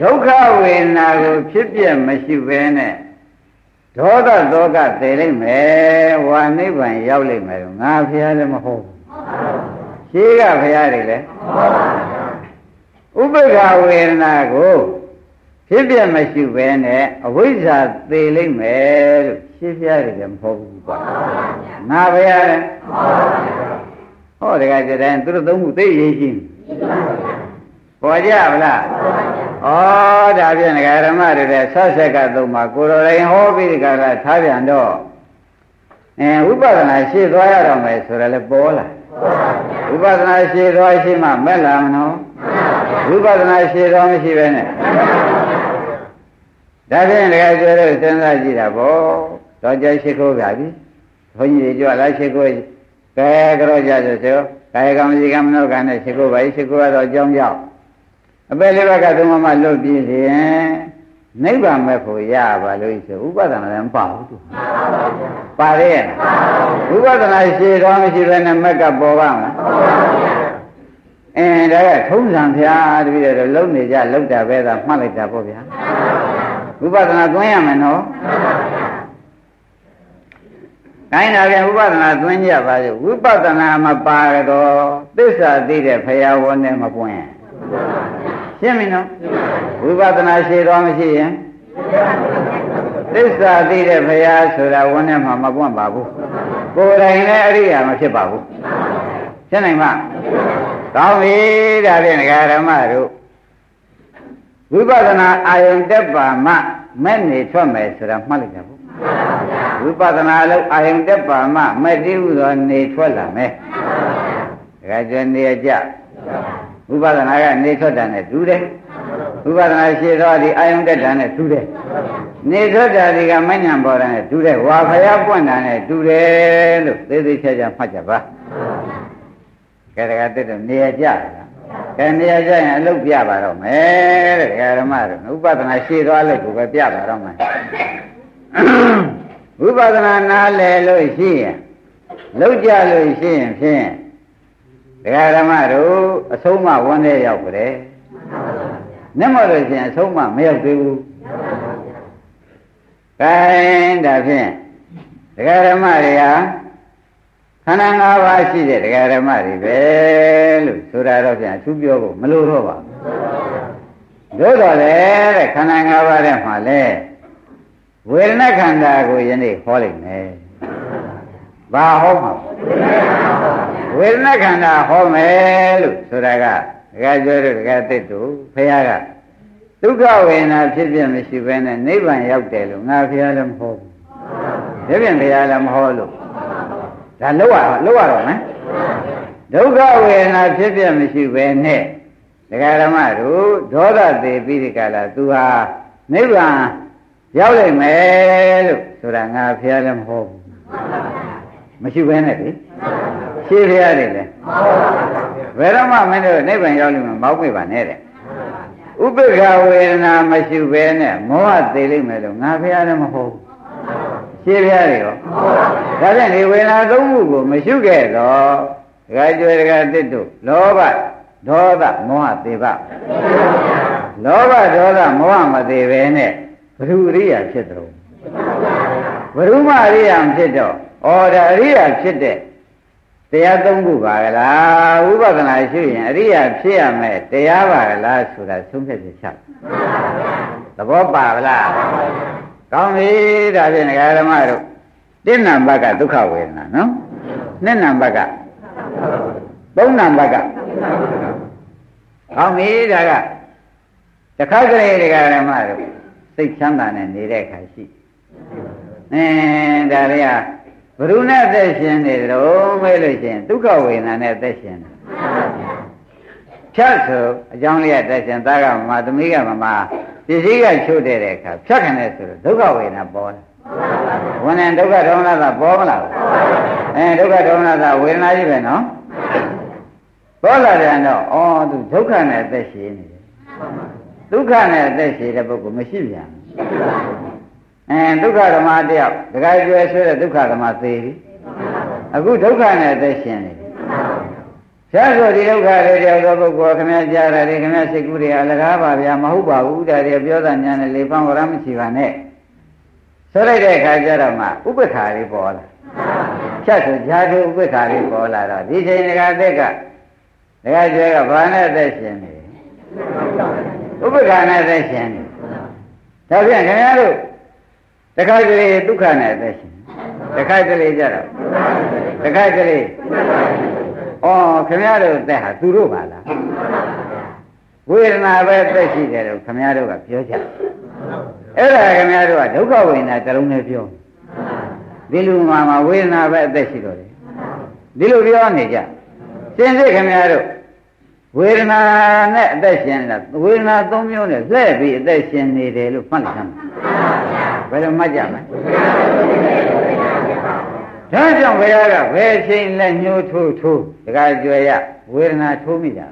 ဒုက္ခဝေဒနာကိုဖြစ်ပြမရှိဘဲနဲ့ဒေါသသောကသေလိမ့်မယ်ဝါနိဗ္ဗာန်ရောက်လိမ့်မယ်ငါဘုရားလည်းမဟုတ်ဘူး ရှင်းကဘုရားတွေလည်းဥပ္ပခဝေဒနာကိုဖြစ်ပြမရှိပဲနဲ့အဝိဇ္ဇာသေလိမ့်မယ်လို့ရှင်းပြရတယ်မဟုတ်ဘူးကွာငါဘယ်ရလဲဟောတကယ်ကြတဲ့သူတို့သုံးခုသိရေးရှိပေါ်ကြဗလားဩဒါဖြင့်ငဃရမတွေတဲ့ဆော့ဆက်ကသုံးပါကိုတော်ရင်ဟောပြီးဒီကရထားပြန်တော့အဲဝိပဿနာရှေ့သွားရတော့မယ်ဆိုရလဲပေါ်လာ ဝိပဿနာရှေ့သွားရှိမှမဲ့လာမနော်ဝိပဿနာရှေ့သွားမရှိပဲနဲ့ဒါဖြင့်တကယ်ကျွဲလို့စဉ်းစားကြည့်တာပေါ့တော့ကြရှိခိုးပါပြီဘုန်းကြီးတွေကြွလာရှိခိုးကဲကြောကြဆိုဆိုကာယကံစီကံမနောကံနဲ့ရှိခိုးပါရှိခိုးရတော့အကြောင်းကြောင့်အပယ်လေးဘက်ကသုံးမမလွတ်ပြီးရင် နိဗ္ဗာန်မဲ့ဖို့ရပါလို့ဆိုဥပဒနာလည်းမပါဘူးသူပါရဲ့ဥပဒနာရှိတော်မရှိဘဲနဲ့မက်ကပေါ်ပါမလားအင်းဒါကထုံးစံဖျားတပည့်တော်လုံနေကြလုံတာပဲသာမှတ်လိုက်တာပေါ့ဗျာဝိပဿနာသွင်းရမယ်နော်တိုင်းတာပြန်ဝိပဿနာသွင်းကြပါစေဝိပဿနာမပါတော့သစ္စာသိတဲ့ဖရာဝန်နဲ့မပွင့် ရှင်းပြီနော်ဝိပဿနာရှိတော်မရှိရင်သစ္စာသိတဲ့ဖရာဆိုတာဝန်နဲ့မှမပွင့်ပါဘူးကိုယ်တိုင်လည်းအရိယာမဖြစ်ပါဘူးရှင်းနိုင်မကောင်းပြီဒါဖြင့်ဓမ္မတို့ဝိပဿနာအာယုန်တက်ပါမှမဲ့နေထွက်မယ်ဆိုတာမှတ်လိုက်ကြဘူးဝိပဿနာလို့အာယုန်တက်ပါမှမဲ့တိဟုသောနေထွက်လာမယ်ဒါကြနေကြ ဝိပဿနာကနေထွက်တာနဲ့တူတယ်ဝိပဿနာရှင်းတော့ဒီအာယုန်တက်တာနဲ့တူတယ်နေထွက်တာဒီကမဉ္ဇဉ်ပေါ်တာနဲ့တူတယ်ဝါဖယားပွင့်တာနဲ့တူတယ်လို့သေသေးချာချာမှတ်ကြပါကဲဒါကတက်တော့နေရကြလားကဲနေရာကျရင်အလုပ်ပြပါတော့မယ်တဲ့ဓမ္မတို့ဥပဒနာရှေ့သွားလိုက်ကိုပဲပြပါတော့မယ်ဥပဒနာနားလည်လို့ရှိရင်လောက်ကြလို့ရှိရင်ဖြင့် ဒကာဓမ္မတို့အဆုံးမဝန်းထဲရောက်ကြတယ်။နဲ့မလို့ရှိရင်အဆုံးမမရောက်သေးဘူး။ကဲဒါဖြင့်ဒကာဓမ္မတွေဟာခန္ဓာ၅ပါးရှိတဲ့တရားဓမ္မတွေပဲလို့ဆိုတာတော့ပြန်အထူးပြောဖို့မလိုတော့ပါဘူးတို့တော့လေတဲ့ခန္ဓာ၅ပါးထဲမှာလဲဝေဒနာခန္ဓာကိုယနေ့ဟောလိုက်မယ်ဘာဟောမှာ ဝေဒနာခန္ဓာဟောမယ်လို့ဆိုတာကဒကာကျော်တို့ဒကာသစ်တို့ဖခင်ကဒုက္ခဝေဒနာဖြစ်ပြမရှိဘဲနဲ့နိဗ္ဗာန်ရောက်တယ်လို့ငါဖခင်လည်းမဟောဘူးဒါပြန်ဖခင်လည်းမဟောလို့ဒါလောက်ရလောက်ရတော့မယ်ဒုက္ခဝေဒနာဖြစ်ပြမရှိပဲနဲ့ဒကာဓမ္မတို့ဒေါသသေးပြီးဒီကလာသူဟာနိဗ္ဗာန်ရောက်လိမ့်မယ်လို့ဆိုတာငါဖះလည်းမဟုတ်ဘူးမရှိဘဲနဲ့လေ ရှင်းဖះတယ်လေဘယ်တော့မှမင်းတို့နိဗ္ဗာန်ရောက်လိမ့်မယ်မောက်ပြပါနဲ့တဲ့ဥပိ္ပခဝေဒနာမရှိဘဲနဲ့မောဟသေးလိမ့်မယ်လို့ငါဖះလည်းမဟုတ်ဘူးရှင်းပြရတယ်ရောဒါဖြင့်ဒီဝေဒနာသုံးခုကိုမရှိခဲ့တော့ဒကာကျွဲဒကာတစ်တို့လောဘဒေါသမောဟသေဘလောဘဒေါသမောဟမသေးပဲနဲ့ဘ ᱹ အရိယာဖြစ်တယ်ဘ ᱹ မအရိယာဖြစ်တော့ဩဒါအရိယာဖြစ်တဲ့ တရားသုံးခုပါကလားဝိပဿနာရှိရင်အရိယာဖြစ်ရမယ်တရားပါကလားဆိုတာသုံးဖြတ်ချက်ချသဘောပါဗလားကောင်းပြီဒါဖြင့်ဓမ္မတို့တစ်နံပါတ်ကဒုက္ခဝေဒနာနော်နှစ်နံပါတ်ကသုံးနံပါတ်ကကောင်းပြီဒါကတခါကလေးဓမ္မတို့စိတ်ချမ်းသာနဲ့နေတဲ့အခါရှိအင်းဒါတွေက ဘ누구နဲ့အသက်ရှင်နေတော့မဲလို့ရှိရင်ဒုက္ခဝေဒနာနဲ့အသက်ရှင်တယ်ဖြတ်ဆိုအကြောင်းလေးကတက်ရှင်သားကမမသမီးကမမပစ္စည်းကချို့တဲ့အခါဖြတ်ခံတယ်ဆိုတော့ဒုက္ခဝေဒနာပေါ်တယ်ဝန်နဲ့ဒုက္ခဒေါမနတာပေါ်မလားအဲဒုက္ခဒေါမနတာဝေဒနာကြီးပဲနော်ဘပေါ်လာတယ်တော့ဩသူဒုက္ခနဲ့အသက်ရှင်နေတယ်ဒုက္ခနဲ့အသက်ရှင်တဲ့ပုဂ္ဂိုလ်မရှိပြန် အဲဒုက္ခဓမ္မတယောက်တခါကျွဲဆွဲတဲ့ဒုက္ခဓမ္မသေးပြီအခုဒုက္ခနဲ့အသက်ရှင်နေတယ်ဆရာဆိုဒီဒုက္ခတွေတယောက်သောပုဂ္ဂိုလ်ခင်ဗျားကြားရတယ်ခင်ဗျားစိတ်ကူးတွေအလကားပါဗျာမဟုတ်ပါဘူးဒါတွေပြောတာညာနဲ့လေပန်းဝရမရှိပါနဲ့ဆိုလိုက်တဲ့အခါကျတော့မှဥပ္ပခါလေးပေါ်လာဖြတ်ဆိုဂျာတုဥပ္ပခါလေးပေါ်လာတော့ဒီချိန်ကတက်ကဒကာကျွဲကဘာနဲ့သက်ရှင်နေဥပ္ပခါနဲ့သက်ရှင်နေဒါပြန်ခင်ဗျားတို့ တခါတလေဒုက္ခနဲ့သက်ရှင်တခါတလေကြတော့တခါတလေဩခင်ဗျားတို့သက်ဟာသူတို့ပါလားဝေဒနာပဲသက်ရှိတယ်လို့ခင်ဗျားတို့ကပြောကြအဲ့ဒါခင်ဗျားတို့ကဒုက္ခဝေဒနာတလုံးနဲ့ပြောဒီလူမှာမှာဝေဒနာပဲအသက်ရှိတော့တယ်ဒီလိုပြောနေကြစင်စစ်ခင်ဗျားတို့ဝေဒနာနဲ့အသက်ရှင်လာဝေဒနာသုံးမျိုးနဲ့လှည့်ပြီးအသက်ရှင်နေတယ်လို့မှတ်လိုက်သမ်း ဘယ်လိုမှတ်ကြမလဲဒါကြောင့်ဘုရားကဘယ်ချိန်လက်ညှိုးထိုးထိုးတခါကြွယ်ရဝေဒနာထိုးမိတာ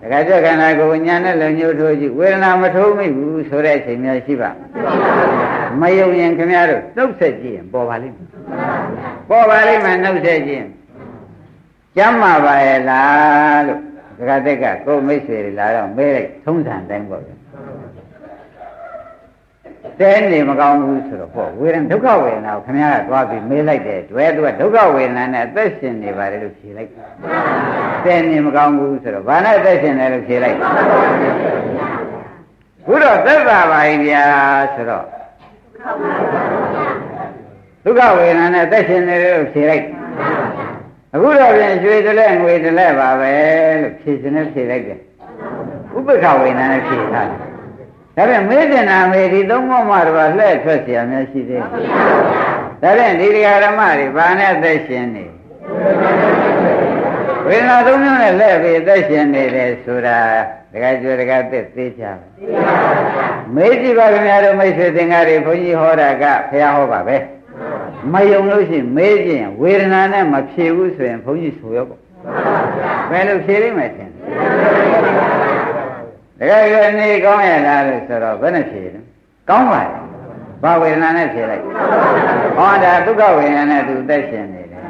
ပဲတခါကြွခန္ဓာကိုယ်ညာနဲ့လက်ညှိုးထိုးကြည့်ဝေဒနာမထိုးမိဘူးဆိုတဲ့အချိန်များရှိပါမယုံရင်ခင်ဗျားတို့နှုတ်ဆက်ကြည့်ရင်ပေါ်ပါလိမ့်မယ်ပေါ်ပါလိမ့်မယ်နှုတ်ဆက်ကြည့်ရင်ကျမ်းမာပါရဲ့လားလို့ဒကာတက်ကကိုမိတ်ဆွေတွေလာတော့မေးလိုက်ထုံးစံတိုင်းပေါ့ဗျ တဲနေမကောင်းဘူးဆိုတော့ပေါ့ဝေဒနာဒုက္ခဝေဒနာကိုခင်ဗျားကသွားပြီးမေးလိုက်တယ်တွဲသူကဒုက္ခဝေဒနာနဲ့အသက်ရှင်နေပါတယ်လို့ဖြေလိုက်တဲနေမကောင်းဘူးဆိုတော့ဘာနဲ့အသက်ရှင်တယ်လို့ဖြေလိုက်ဘုရားသက်သာပါရင်ဗျာဆိုတော့ဒုက္ခဝေဒနာနဲ့အသက်ရှင်နေတယ်လို့ဖြေလိုက်အခုတော့ပြန်ရွှေတလဲငွေတလဲပါပဲလို့ဖြေခြင်းနဲ့ဖြေလိုက်တယ်ဥပ္ပခဝေဒနာနဲ့ဖြေထားတယ် ဒါပြန်မေးတင်တာမေးဒီသုံးမောမှတော့လှဲ့ထွက်เสียများရှိသေးတယ်ဒါပြန်ဒီတရားဓမ္မတွေဘာနဲ့အသက်ရှင်နေဝေဒနာသုံးမျိုးနဲ့လှဲ့ပြီးအသက်ရှင်နေတယ်ဆိုတာတခါကျွဲတခါသက်သေးချာမေးကြည့်ပါခင်ဗျားတို့မိတ်ဆွေသင်္ကားတွေဘုန်းကြီးဟောတာကဖះဟောပါပဲမယုံလို့ရှိရင်မေးခြင်းဝေဒနာနဲ့မဖြေဘူးဆိုရင်ဘုန်းကြီးဆိုရောပေါ့ဘယ်လိုဖြေလိမ့်မယ်ထင် တကယ်ကနေကောင်းရလားလို့ဆိုတော့ဘယ်နဲ့ဖြေလဲကောင်းပါရဲ့ဘာဝေဒနာနဲ့ဖြေလိုက်ဟောဒါဒုက္ခဝေဒနာနဲ့သူသက်ရှင်နေတယ်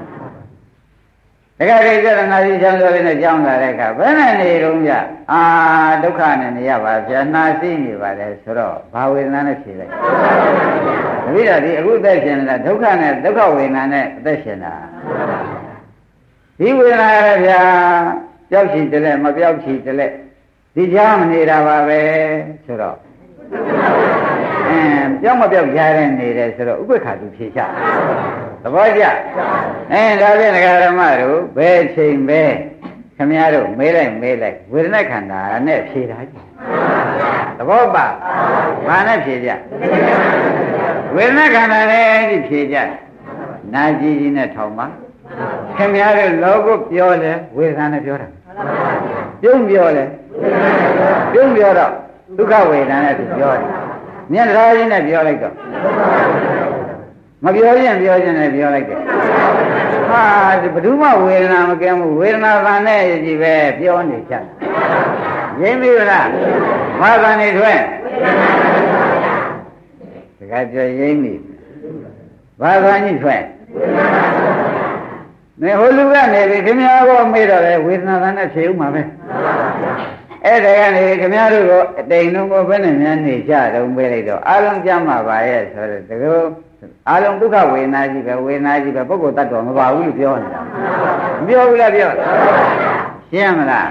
တကယ်ကြည့်တဲ့နာကြီးချမ်းသာလေးနဲ့ကြောင်းလာတဲ့အခါဘယ်နဲ့နေတော့ကြအာဒုက္ခနဲ့နေရပါဗျာနာသိနေပါတယ်ဆိုတော့ဘာဝေဒနာနဲ့ဖြေလိုက်တပည့်တော်ဒီအခုသက်ရှင်နေတာဒုက္ခနဲ့ဒုက္ခဝေဒနာနဲ့အသက်ရှင်တာဒီဝေဒနာရဗျာပျောက်ချီတလဲမပျောက်ချီတလဲ ဒီကြားမနေတာပါပဲဆိုတော့အင်းပြောင်းမပြောက်ကြားတဲ့နေတယ်ဆိုတော့ဥပ္ပခါသူဖြေချသဘောကျအဲဒါဖြင့်ဒကာဓမ္မတို့ဘယ်ချိန်ပဲခမည်းတော်မေးလိုက်မေးလိုက်ဝေဒနာခန္ဓာနဲ့ဖြေတာကြည့်သဘောပါဘာနဲ့ဖြေကြဝေဒနာခန္ဓာနဲ့ဒီဖြေကြနာကြည့်ကြီးနဲ့ထောင်ပါခင်ဗျားတို့လောကုပြောတယ်ဝေဒနာနဲ့ပြောတာ ပြုံးပြောတယ်ပြုံးပြောတော့ဒုက္ခဝေဒနာနဲ့သူပြောတယ်မျက်နှာချင်းနဲ့ပြောလိုက်တော့မပြောရင်ပြောခြင်းနဲ့ပြောလိုက်တယ်ဟာဘယ်သူမှဝေဒနာမကဲဘူးဝေဒနာကနဲ့ကြီးပဲပြောနေကြရင်းပြီလားဘာကနေထွက်တခါပြောရင်းပြီဘာကကြီးထွက် နေဟိုလူကနေပြီခင်ဗျားကမေးတော့လေဝေဒနာကနဲ့ဖြေဥမှာပဲအဲ့ဒါကနေခင်ဗျားတို့ကိုအတိမ်လုံးကိုဘယ်နဲ့များနေကြတော့မေးလိုက်တော့အလုံးကြမှာပါရဲ့ဆိုတော့တကယ်အလုံးဒုက္ခဝေဒနာကြီးပဲဝေဒနာကြီးပဲပုဂ္ဂိုလ်တ attva မပါဘူးလို့ပြောနေတာမပြောဘူးလားပြောရှင်းမလား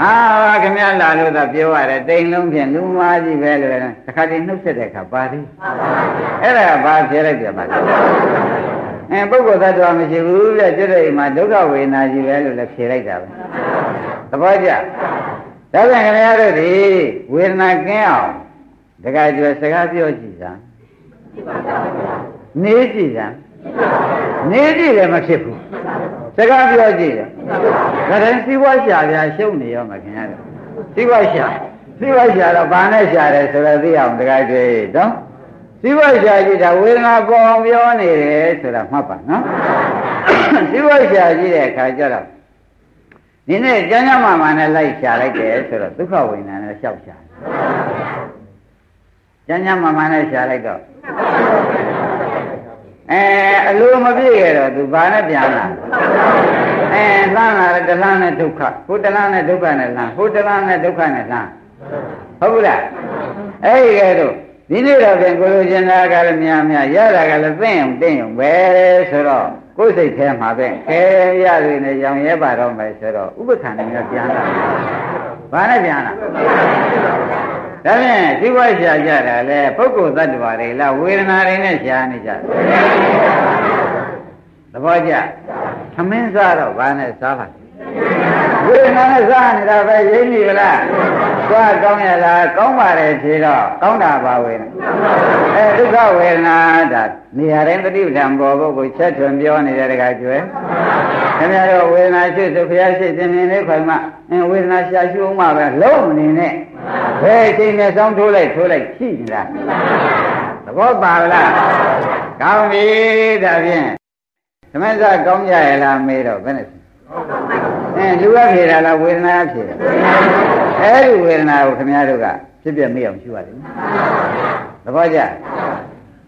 ဟာခင်ဗျားလာလို့သာပြောရတယ်တိမ်လုံးဖြင့်လူမားကြီးပဲလို့တခါတည်းနှုတ်ဆက်တဲ့အခါပါသေးအဲ့ဒါကဘာဖြေလိုက်ပြန်ပါလဲ အဲပုဂ္ဂိုလ်သတ္တဝါမရှိဘူးပြကျွတ်တဲ့အိမ်မှာဒုက္ခဝေဒနာကြီးပဲလို့လည်းဖြေလိုက်တာပဲသဘောကျဒါပြန်ခင်ဗျားတို့ဒီဝေဒနာကင်းအောင်တခါကျွစကားပြောကြည့်စမ်းနေကြည့်စမ်းနေကြည့်လည်းမဖြစ်ဘူးစကားပြောကြည့်တယ်ဒါတိုင်းစီးပွားရှာပြရှုံနေရောမခင်ဗျားတို့စီးပွားရှာစီးပွားရှာတော့ဘာနဲ့ရှာတယ်ဆိုတော့သိအောင်တခါကျွနော် စီဝိုက်ရှာကြည့်တာဝေဒနာပေါ်အောင်ပြောနေတယ်ဆိုတာမှတ်ပါနော်စီဝိုက်ရှာကြည့်တဲ့အခါကျတော့ဒီနေ့ကျမ်းကျမ်းမာမာနဲ့လိုက်ရှာလိုက်တယ်ဆိုတော့ဒုက္ခဝိညာဉ်နဲ့လျှောက်ရှာကျမ်းကျမ်းမာမာနဲ့ရှာလိုက်တော့အဲအလိုမပြည့်ရတော့သူဘာနဲ့ပြန်လာအဲလှမ်းလာတယ်တလှမ်းနဲ့ဒုက္ခဟိုတလှမ်းနဲ့ဒုက္ခနဲ့လှမ်းဟိုတလှမ်းနဲ့ဒုက္ခနဲ့လှမ်းဟုတ်ဘူးလားအဲ့ဒီကဲတော့ ဒီနေ့တော့ပြန်ကိုလိုချင်တာကလည်းများများရတာကလည်းသိရင်သိရင်ပဲဆိုတော့ကိုယ်စိတ်ထဲမှာပဲခဲရရည်နဲ့ရောင်ရဲပါတော့မယ်ဆိုတော့ဥပခန္ဓာမျိုးပြန်လာဘာနဲ့ပြန်လာဒါဖြင့်ဒီဘဝရှာကြတာလေပုဂ္ဂိုလ်သတ္တဝါတွေလားဝေဒနာတွေနဲ့ရှာနေကြတယ်သဘောကျသမင်းစားတော့ဘာနဲ့စားပါဝေဒနာနဲ့စားနေတာပဲရင်းပြီလား သွားကောင်းရလားကောင်းပါတယ်ဖြေတော့ကောင်းတာပါဝေဒနာအဲဒုက္ခဝေဒနာဒါနေရာတိုင်းတတိပဌံပေါ်ဖို့ကိုချက်ထွန်ပြောနေတဲ့တခါကျွဲခင်ဗျားတို့ဝေဒနာရှိသူဖျားရှိသင်မြင်လေးခွင်မှအင်းဝေဒနာရှာရှုအောင်မှပဲလုံးမနေနဲ့ဘယ်အချိန်နဲ့စောင်းထိုးလိုက်ထိုးလိုက်ရှိနေတာသဘောပါလားကောင်းပြီဒါဖြင့်သမစကောင်းကြရလားမေးတော့ဘယ်နဲ့အဲလူကဖြေတာလားဝေဒနာဖြေတာ အဲ့ဒီဝေဒနာကိုခင်ဗျားတို့ကဖြစ်ပြမေးအောင်ရှုရတယ်သဘောကျ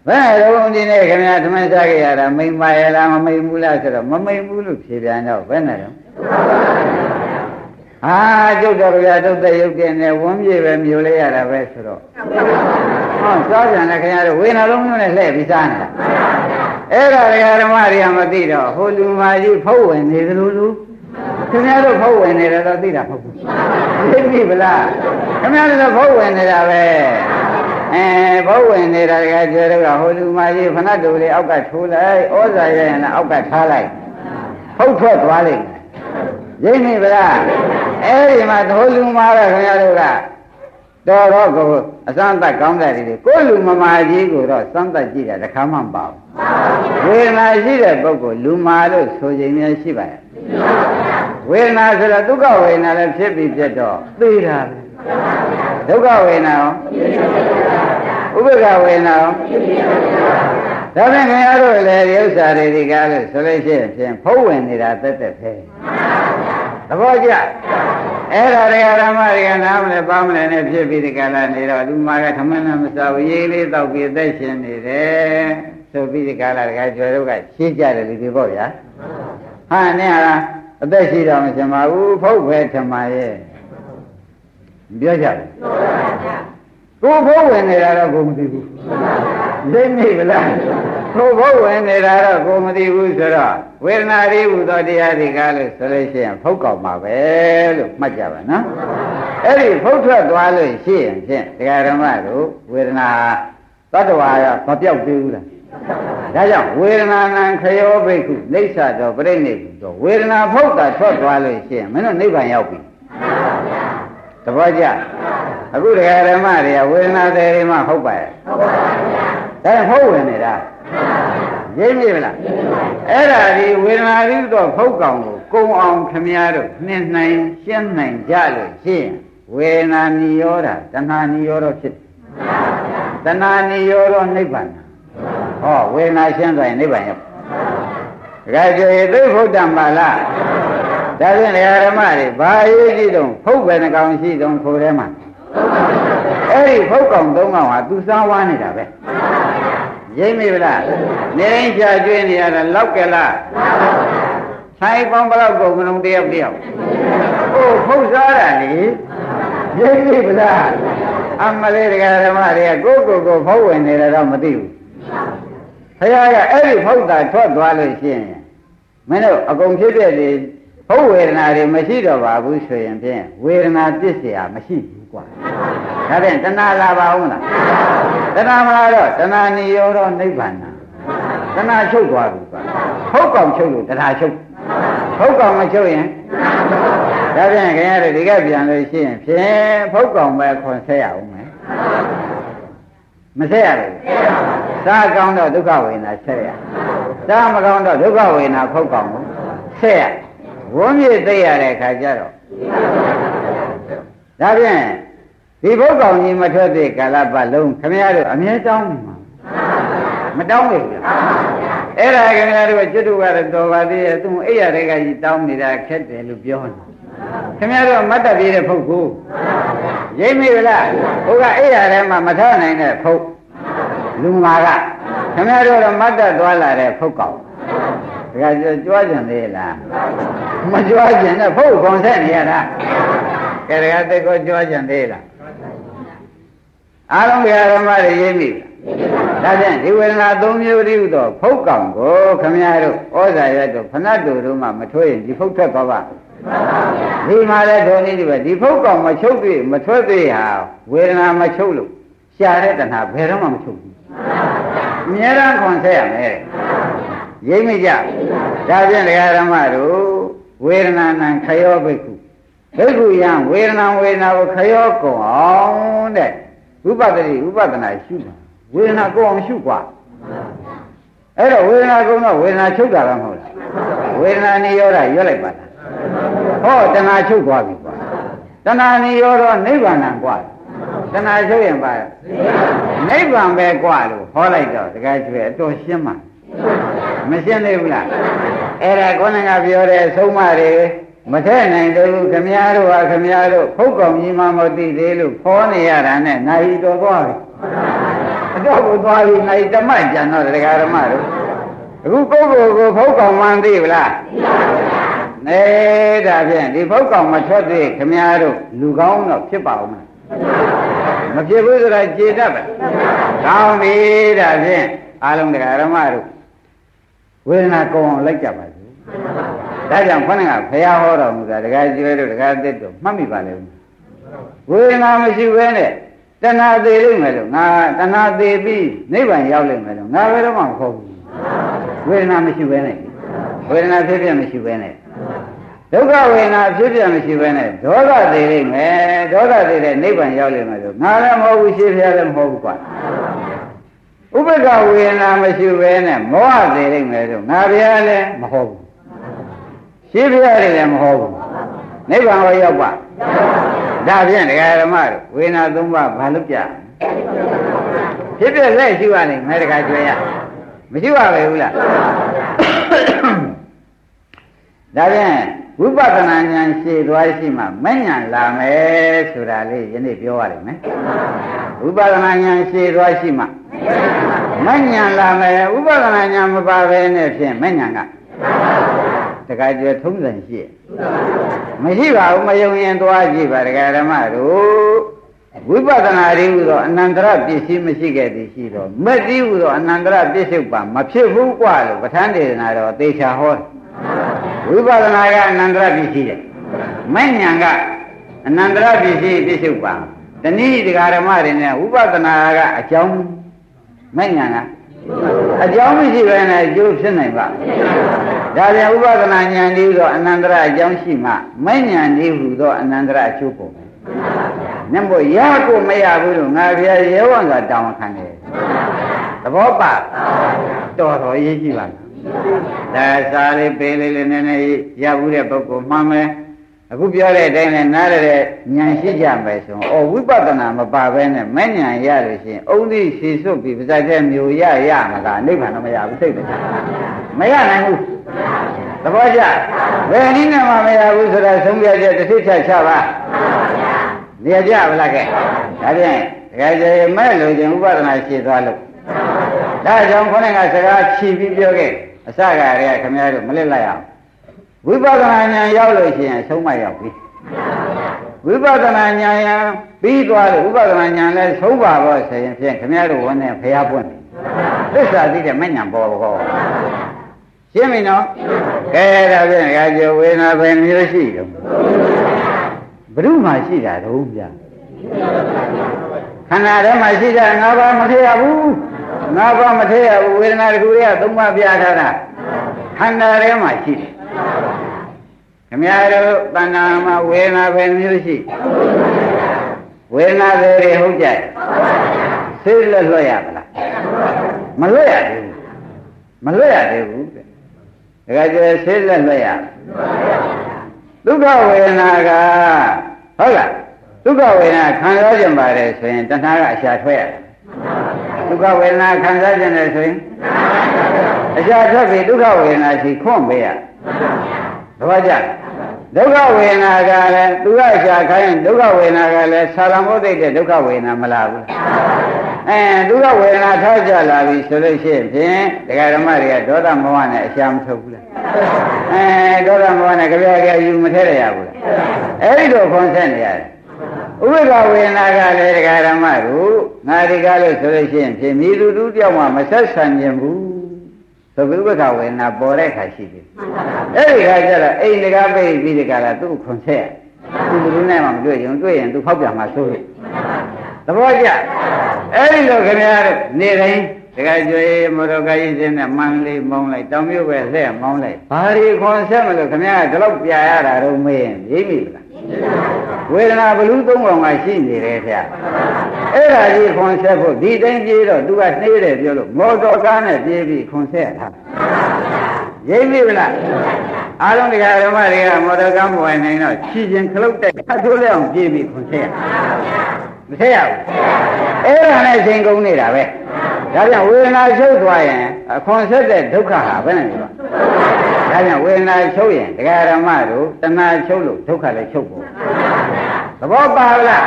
ဘယ်တော့ဒီနေ့ခင်ဗျာဓမ္မစခဲ့ရတာမိန်ပါရလားမမိန်ဘူးလားဆိုတော့မမိန်ဘူးလို့ဖြေပြန်တော့ဘယ်နဲ့တော့အာကျုပ်တော်ဗျာတုတ်တဲ့ရုပ်တင်နဲ့ဝန်းပြေပဲမျိုးလေးရတာပဲဆိုတော့ဟောစားပြန်လည်းခင်ဗျားတို့ဝေနာလုံးမျိုးနဲ့လှည့်ပြီးစားနေတာအဲ့ဒါဓမ္မတွေကမသိတော့ဟိုလူမာကြီးဖုတ်ဝင်နေသလိုလူ ခင်ဗျားတို့ဖုတ်ဝင်နေတယ်တော့သိတာမဟုတ်ဘူးသိပြီဗလားခင်ဗျားတို့ဖုတ်ဝင်နေတာပဲအဲဘုတ်ဝင်နေတာကကျွဲတော့ဟိုလူမာကြီးဖဏတ်တူလေးအောက်ကထိုးလိုက်ဩဇာရရင်လည်းအောက်ကထားလိုက်ဖုတ်ထွက်သွားလိမ့်မယ်ရိမ့်နေဗလားအဲ့ဒီမှာဟိုလူမာကခင်ဗျားတို့ကတော်တော့ကိုအစမ်းသက်ကောင်းတဲ့တွေကိုလူမမာကြီးကိုတော့စမ်းသက်ကြည့်တာတခါမှမပါဘူးဝေဒနာရှိတဲ့ပုဂ္ဂိုလ်လူမာလို့ဆိုခြင်းများရှိပါရဲ့ ဝေဒနာဆိုတော့ဒုက္ခဝေဒနာလည်းဖြစ်ပြီးပြတ်တော့သိတာပဲဒုက္ခဝေဒနာရောဥပ္ပခဝေဒနာရောဒါဖြင့်ခင်ဗျားတို့လည်းဒီဥစ္စာတွေဒီကားလို့ဆိုလို့ရှိရင်ဖြင့်ဖုံးဝင်နေတာတက်တက်ပဲသဘောကျအဲ့ဒါတွေကဓမ္မတွေကနားမလဲပါမလဲနဲ့ဖြစ်ပြီးဒီကလာနေတော့လူမာကသမဏမစားဘူးရေးလေးတောက်ပြီးသက်ရှင်နေတယ်ဆိုပြီးဒီကလာတကကျွယ်တို့ကရှင်းကြတယ်လူတွေပေါ့ဗျာ ဟာနဲ့ဟာအသက်ရှိတော်မရှင်ပါဘူးဖုတ်ပဲထမရဲ့ပြောကြတယ်ကိုဖုတ်ဝင်နေတာတော့ကိုမသိဘူးသိမိဗလားကိုဖုတ်ဝင်နေတာတော့ကိုမသိဘူးဆိုတော့ဝေဒနာတွေဟူသောတရားတွေကားလို့ဆိုလို့ရှိရင်ဖုတ်ကောက်မှာပဲလို့မှတ်ကြပါနော်အဲ့ဒီဖုတ်ထွက်သွားလို့ရှိရင်ဖြင့်တရားဓမ္မတို့ဝေဒနာသတ္တဝါကမပြောက်သေးဘူးလား ဒါကြောင့်ဝေဒနာနံခယောဘိက္ခုနေဆတော်ပြိဋိနိဗ္ဗာန်ဝေဒနာဖုတ်တာထွက်သွားလို့ရှိရင်မင်းတို့နိဗ္ဗာန်ရောက်ပြီသဘောကျအခုတရားဓမ္မတွေကဝေဒနာတွေမှဟုတ်ပါရဲ့ဟုတ်ပါဘူးဒါဟုတ်ဝင်နေတာရင်းမိမလားအဲ့ဒါဒီဝေဒနာပြီးတော့ဖုတ်ကောင်ကိုကုံအောင်ခမည်းတော်နှင်းနိုင်ရှင်းနိုင်ကြလို့ရှင်းဝေဒနာနိရောဓတဏှာနိရောဓဖြစ်တဏှာနိရောဓနိဗ္ဗာန် ဟောဝေဒနာရှင်းသွားရင်နိဗ္ဗာန်ရောက်ဒါကြွေသိဗုဒ္ဓံပါလားဒါဖြင့်ဓမ္မတွေဘာရေးကြည့်တော့ဖုတ်ပဲနှကောင်ရှိတော့ခိုးထဲမှာအဲ့ဒီဖုတ်ကောင်သုံးကောင်ဟာသူစားဝါနေတာပဲရိမ့်မိဗလားနေရင်ဖြာကျွေးနေရတာလောက်ကလားဆိုင်ပေါင်းဘလောက်ကုန်မလုံးတယောက်တယောက်ဟိုဖုတ်စားတာလေရိမ့်မိဗလားအမလေးတရားဓမ္မတွေကကိုကိုကိုဖုတ်ဝင်နေတယ်တော့မသိဘူး ဘုရားကအဲ့ဒီဖုတ်တာထွက်သွားလို့ရှိရင်မင်းတို့အကုန်ဖြစ်တဲ့လေဟုတ်ဝေဒနာတွေမရှိတော့ပါဘူးဆိုရင်ဖြင့်ဝေဒနာပြစ်เสียမရှိဘူးကွာဒါဖြင့်တဏှာလာပါဦးလားတဏှာမလာတော့တဏှာနိရောဓနိဗ္ဗာန်တဏှာချုပ်သွားပြီကွာဟုတ်ကောင်ချုပ်လို့တဏှာချုပ်ဟုတ်ကောင်မချုပ်ရင်ဒါဖြင့်ခင်ဗျားတို့ဒီကပြန်လို့ရှိရင်ဖြင့်ဖုတ်ကောင်ပဲခွန်ဆက်ရအောင်မယ် မဆက်ရဘူးစားကောင်းတော့ဒုက္ခဝေဒနာဆက်ရစားမကောင်းတော့ဒုက္ခဝေဒနာဖုတ်ကောင်ကိုဆက်ရဝန်းမြေသိရတဲ့ခါကျတော့ဒါဖြင့်ဒီဘုတ်ကောင်ကြီးမထွက်တဲ့ကာလပတ်လုံးခမရတို့အမြဲတောင်းနေမှာမတောင်းဘူးအဲ့ဒါခင်ဗျားတို့ကျွတ်တို့ကတော့တော်ပါသေးရဲ့သူအိယာတွေကကြီးတောင်းနေတာခက်တယ်လို့ပြောနေ ခင်ဗျားတို့မတ်တက်ပြေးတဲ့ဖုတ်ကိုရိပ်မိလားဘုရားအိယာထဲမှာမထနိုင်တဲ့ဖုတ်လူမာကခင်ဗျားတို့တော့မတ်တက်သွားလာတဲ့ဖုတ်ကောင်ဒါကကြွားကြံသေးလားမကြွားကြံတဲ့ဖုတ်ကောင်ဆက်နေရတာကဲဒါကတက်ကိုကြွားကြံသေးလားအားလုံးဓမ္မတွေရိပ်မိဒါဖြင့်ဒီဝေဒနာ၃မျိုးတည်းဟူသောဖုတ်ကောင်ကိုခင်ဗျားတို့ဩဇာရတို့ဖဏတ်တို့တို့မှမထွေးရင်ဒီဖုတ်ထွက်သွားပါ ဒီမှာလည်းဒုံနည်းဒီပဲဒီဖုတ်ကောင်မချုပ်သေးမထွက်သေးဟာဝေဒနာမချုပ်လို့ရှာတဲ့တဏှာဘယ်တော့မှမချုပ်ဘူးအများရန်ခွန်ဆက်ရမယ်ရိပ်မိကြဒါဖြင့်တရားဓမ္မတို့ဝေဒနာနံခယောဘိက္ခုဘိက္ခုယံဝေဒနာဝေဒနာကိုခယောကုန်အောင်တဲ့ဥပဒတိဥပဒနာရှုပါဝေဒနာကိုအောင်ရှုกว่าအဲ့တော့ဝေဒนาကုံတော့ဝေဒနာချုပ်တာလားမဟုတ်လားဝေဒနာနိရောဓရွတ်လိုက်ပါလား ဟောတဏှာချုပ်သွားပြီကွာတဏှာနိရောဓနိဗ္ဗာန်ကွာတဏှာချုပ်ရင်ပါနိဗ္ဗာန်ပဲကွာလို့ဟောလိုက်တော့တကယ်ကျွဲအတော်ရှင်းမှာမရှင်းသေးဘူးလားအဲ့ဒါခေါင်းကပြောတဲ့အဆုံးမတွေမထည့်နိုင်သေးဘူးခမည်းတော်ဟာခမည်းတော်ဖုတ်ကောင်ကြီးမှမသိသေးလို့ဖောနေရတာနဲ့နိုင်တော်သွားပြီအတော့ကိုသွားပြီးနိုင်တမကြံတော့တရားဓမ္မတို့အခုပုဂ္ဂိုလ်ကိုဖုတ်ကောင်မှန်းသိဗလားသိပါဘူး နေဒါဖြင့်ဒီဖုတ်ကောင်မထွက်သေးခမည်းတော်လူကောင်းတော့ဖြစ်ပါဦးမလားမဖြစ်ဘူးဆိုတာကြည်တတ်ပဲကောင်းပြီဒါဖြင့်အားလုံးတရားဓမ္မတို့ဝေဒနာကောင်းအောင်လိုက်ကြပါစို့ဒါကြောင့်ခொနဲ့ကဘုရားဟောတော်မူတာဒကာကျွဲတို့ဒကာသစ်တို့မှတ်မိပါလေဝေဒနာမရှိဘဲနဲ့တဏှာသေးလိမ့်မယ်လို့ငါတဏှာသေးပြီးနိဗ္ဗာန်ရောက်လိမ့်မယ်လို့ငါဘယ်တော့မှမဟုတ်ဘူးဝေဒနာမရှိဘဲနဲ့ဝေဒနာဖြစ်ဖြစ်မရှိဘဲနဲ့ ဒုက္ခဝေဒနာဖြစ်ဖြစ်မရှိဘဲနဲ့ဒေါသသေးလိမ့်မယ်ဒေါသသေးတဲ့နိဗ္ဗာန်ရောက်လိမ့်မယ်လို့ငါလည်းမဟုတ်ဘူးရှင်းပြလည်းမဟုတ်ဘူးကွာဥပ္ပကဝေဒနာမရှိဘဲနဲ့မောဟသေးလိမ့်မယ်လို့ငါဗျာလည်းမဟုတ်ဘူးရှင်းပြရတယ်လည်းမဟုတ်ဘူးနိဗ္ဗာန်ကိုရောက်ပါဒါဖြင့်ဒကာဓမ္မတို့ဝေဒနာသုံးပါးဘာလို့ပြဖြစ်ဖြစ်လက်ရှိရနိုင်မယ်ဒကာကျွေးရမရှိပါပဲဘူးလားဒါဖြင့် ဝိပဿနာဉာဏ်ရှည်သွားရှိမှမဉဏ်လာမယ်ဆိုတာလေးယနေ့ပြောရလိမ့်မယ်ဝိပဿနာဉာဏ်ရှည်သွားရှိမှမဉဏ်လာမယ်ဝိပဿနာဉာဏ်မပါဘဲနဲ့ဖြင့်မဉဏ်ကတခါကျွဲထုံးစံရှိမရှိပါဘူးမယုံရင်သွားကြည့်ပါဒကာဓမ္မတို့ဝိပဿနာရင်းဟူသောအနန္တရပစ္စည်းမရှိခဲ့သည်ရှိတော့မက်တိဟူသောအနန္တရပစ္စုပန်မဖြစ်ဘူးกว่าလို့ပဋ္ဌာန်းဒေသနာတော်သေချာဟော ဝိပဿနာကအနန္တရပစ္စည်းတဲ့မဲ့ညာကအနန္တရပစ္စည်းပစ္စုပန်တနည်းဒကာဓမ္မတွေနဲ့ဝိပဿနာကအကြောင်းမဲ့ညာကအကြောင်းမရှိဘဲနဲ့အကျိုးဖြစ်နိုင်ပါဒါပြန်ဥပဒနာဉာဏ်ဒီတော့အနန္တရအကြောင်းရှိမှမဲ့ဉာဏ်ဒီဟူသောအနန္တရအကျိုးပေါ်မျက်မို့ရကိုမရဘူးလို့ငါဘုရားရဲဝံကတောင်းခံတယ်သဘောပါတော်တော်ရေးကြည့်ပါလား ဒါစားလေးပေးလေးလေးနည်းနည်းရဘူးတဲ့ပုဂ္ဂိုလ်မှန်မယ်အခုပြောတဲ့အတိုင်းနဲ့နားရတဲ့ဉာဏ်ရှိကြမယ်ဆိုဩဝိပဿနာမပါဘဲနဲ့မဲ့ဉာဏ်ရလို့ရှိရင်အုံးသီးရှည်စွတ်ပြီးပါဇက်တဲ့မျိုးရရမလားနိဗ္ဗာန်တော့မရဘူးသိတယ်မရနိုင်ဘူးသဘောကျဘယ်နည်းနဲ့မှမရဘူးဆိုတာသုံးပြချက်တစ်ချက်ချပါနေရကြဗလားကဲဒါဖြင့်တကယ်ကျေမဲ့လို့ခြင်းဥပဒနာရှည်သွားလို့ ဒါကြောင့်ခေါင်းကစကားချီပြီးပြောခဲ့အစကတည်းကခင်ဗျားတို့မလစ်လိုက်အောင်ဝိပဿနာဉာဏ်ရောက်လို့ရှိရင်ဆုံးမရောက်ပြီဝိပဿနာဉာဏ်ရပြီးသွားလို့ဝိပဿနာဉာဏ်လည်းဆုံးပါတော့ဆိုရင်ဖြင့်ခင်ဗျားတို့ဝန်နဲ့ဖျားပွင့်တယ်သစ္စာသိတဲ့မဉဏ်ပေါ်ဘောရှင်းပြီနော်ကဲဒါဖြင့်ငါကြောဝေဒနာပဲမျိုးရှိတော့ဘုရုမှရှိတာတော့ဗျာခန္ဓာထဲမှာရှိတာငါးပါးမထည့်ရဘူး ငါးပါးမထည့်ရဘူးဝေဒနာတခုတွေကသုံးပါးပြထားတာခန္ဓာထဲမှာရှိတယ်ခမည်းတော်တဏ္ဍာမှာဝေဒနာပဲမျိုးရှိဝေဒနာတွေဟုတ်ကြဆေးလွတ်လွတ်ရမလားမလွတ်ရသေးဘူးမလွတ်ရသေးဘူးတဲ့ဒါကြဲဆေးလွတ်လွတ်ရဒုက္ခဝေဒနာကဟုတ်လားဒုက္ခဝေဒနာခံစားကြပါတယ်ဆိုရင်တဏှာကအရှာထွက်ရတယ် ဒုက္ခဝေဒနာခံစားကြတယ်ဆိုရင်အရှာထွက်ပြီးဒုက္ခဝေဒနာရှိခွန့်ပေးရသဘောကျဒုက္ခဝေဒနာကလည်းသူကရှာခိုင်းဒုက္ခဝေဒနာကလည်းဆာလံမို့သိတဲ့ဒုက္ခဝေဒနာမလားဘူးအဲဒုက္ခဝေဒနာထားကြလာပြီဆိုလို့ရှိရင်ဖြင့်ဒကာဓမ္မတွေကဒေါသမောဟနဲ့အရှာမထုတ်ဘူးလားအဲဒေါသမောဟနဲ့ကြပြကြယူမထဲရဘူးလားအဲ့ဒီတော့ခွန်ဆက်နေရတယ် ဥပ္ပခဝေဒနာကလည်းဒကာဓမ္မတို့ငါဒီကားလို့ဆိုလို့ရှိရင်ဖြင့်မိသူတူတယောက်မှမဆက်ဆံခြင်းဘူးဆိုပြီးဥပ္ပခဝေဒနာပေါ်တဲ့ခါရှိတယ်အဲ့ဒီခါကျတော့အိမ်တကားပိတ်ပြီးဒီကလာသူ့ခွန်ဆက်သူဘယ်သူနဲ့မှမတွေ့ရင်တွေ့ရင်သူဖောက်ပြန်မှာဆိုလို့သဘောကျအဲ့ဒီလိုခင်ဗျားတို့နေတိုင်းတခါကျွေးမော်တော်ကားကြီးစင်းနဲ့မန်းလေးမောင်းလိုက်တောင်မြို့ပဲလှည့်မောင်းလိုက်ဘာဒီခွန်ဆက်မလို့ခင်ဗျားကဒီလောက်ပြရတာတော့မေးရင်ရိပ်မိလား ဝေဒနာဘလူးသုံးကောင်ကရှိနေတယ်ဗျအဲ့ဒါကြီးခွန်ဆက်ဖို့ဒီတိုင်းပြေးတော့သူကနှေးတယ်ပြောလို့မော်တော်ကားနဲ့ပြေးပြီးခွန်ဆက်ထားရိပ်မိလားအားလုံးတရားဓမ္မတွေကမော်တော်ကားမဝင်နိုင်တော့ခြေချင်းခလုတ်တိုက်ခတ်ထိုးလဲအောင်ပြေးပြီးခွန်ဆက်မဆက်ရဘူးအဲ့ဒါနဲ့ချိန်ကုန်နေတာပဲဒါကြောင့်ဝေဒနာချုပ်သွားရင်အခွန်ဆက်တဲ့ဒုက္ခဟာဘယ်နဲ့လဲဒါကြောင့်ဝေဒနာချုပ်ရင်တရားဓမ္မတို့တဏှာချုပ်လို့ဒုက္ခလည်းချုပ်ဖို့သဘောပါလား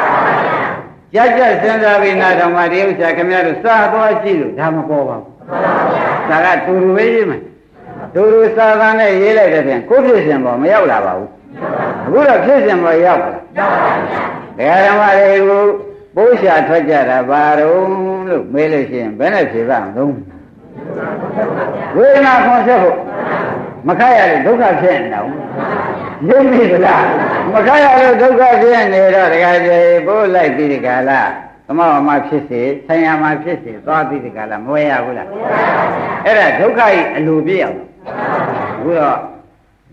ကြကြစဉ်းစားပြီးနာတော်မှာဒီဥစ္စာခင်ဗျားတို့စာသွားကြည့်လို့ဒါမပေါ်ပါဘူးဒါကတူတူပဲရေးမယ်တူတူစာသားနဲ့ရေးလိုက်တဲ့ဖြင့်ကိုယ်ဖြစ်စဉ်ပေါ်မရောက်လာပါဘူးအခုတော့ဖြစ်စဉ်ပေါ်ရောက်လာတရားဓမ္မတွေကိုပိုးရှာထွက်ကြတာဘာတော့လို့မေးလို့ရှိရင်ဘယ်နဲ့ဖြေပါမလို့ဝေဒနာခွန်ဆက်ဖို့ မခက်ရလို့ဒုက္ခဖြစ်နေတာရင်းမိသလားမခက်ရလို့ဒုက္ခဖြစ်နေတော့တခါကျေပိုးလိုက်ပြီးဒီကလာသမဝမဖြစ်စေဆံရမဖြစ်စေသွားပြီးဒီကလာမဝဲရဘူးလားအဲ့ဒါဒုက္ခကြီးအလိုပြည့်အောင်အခုတော့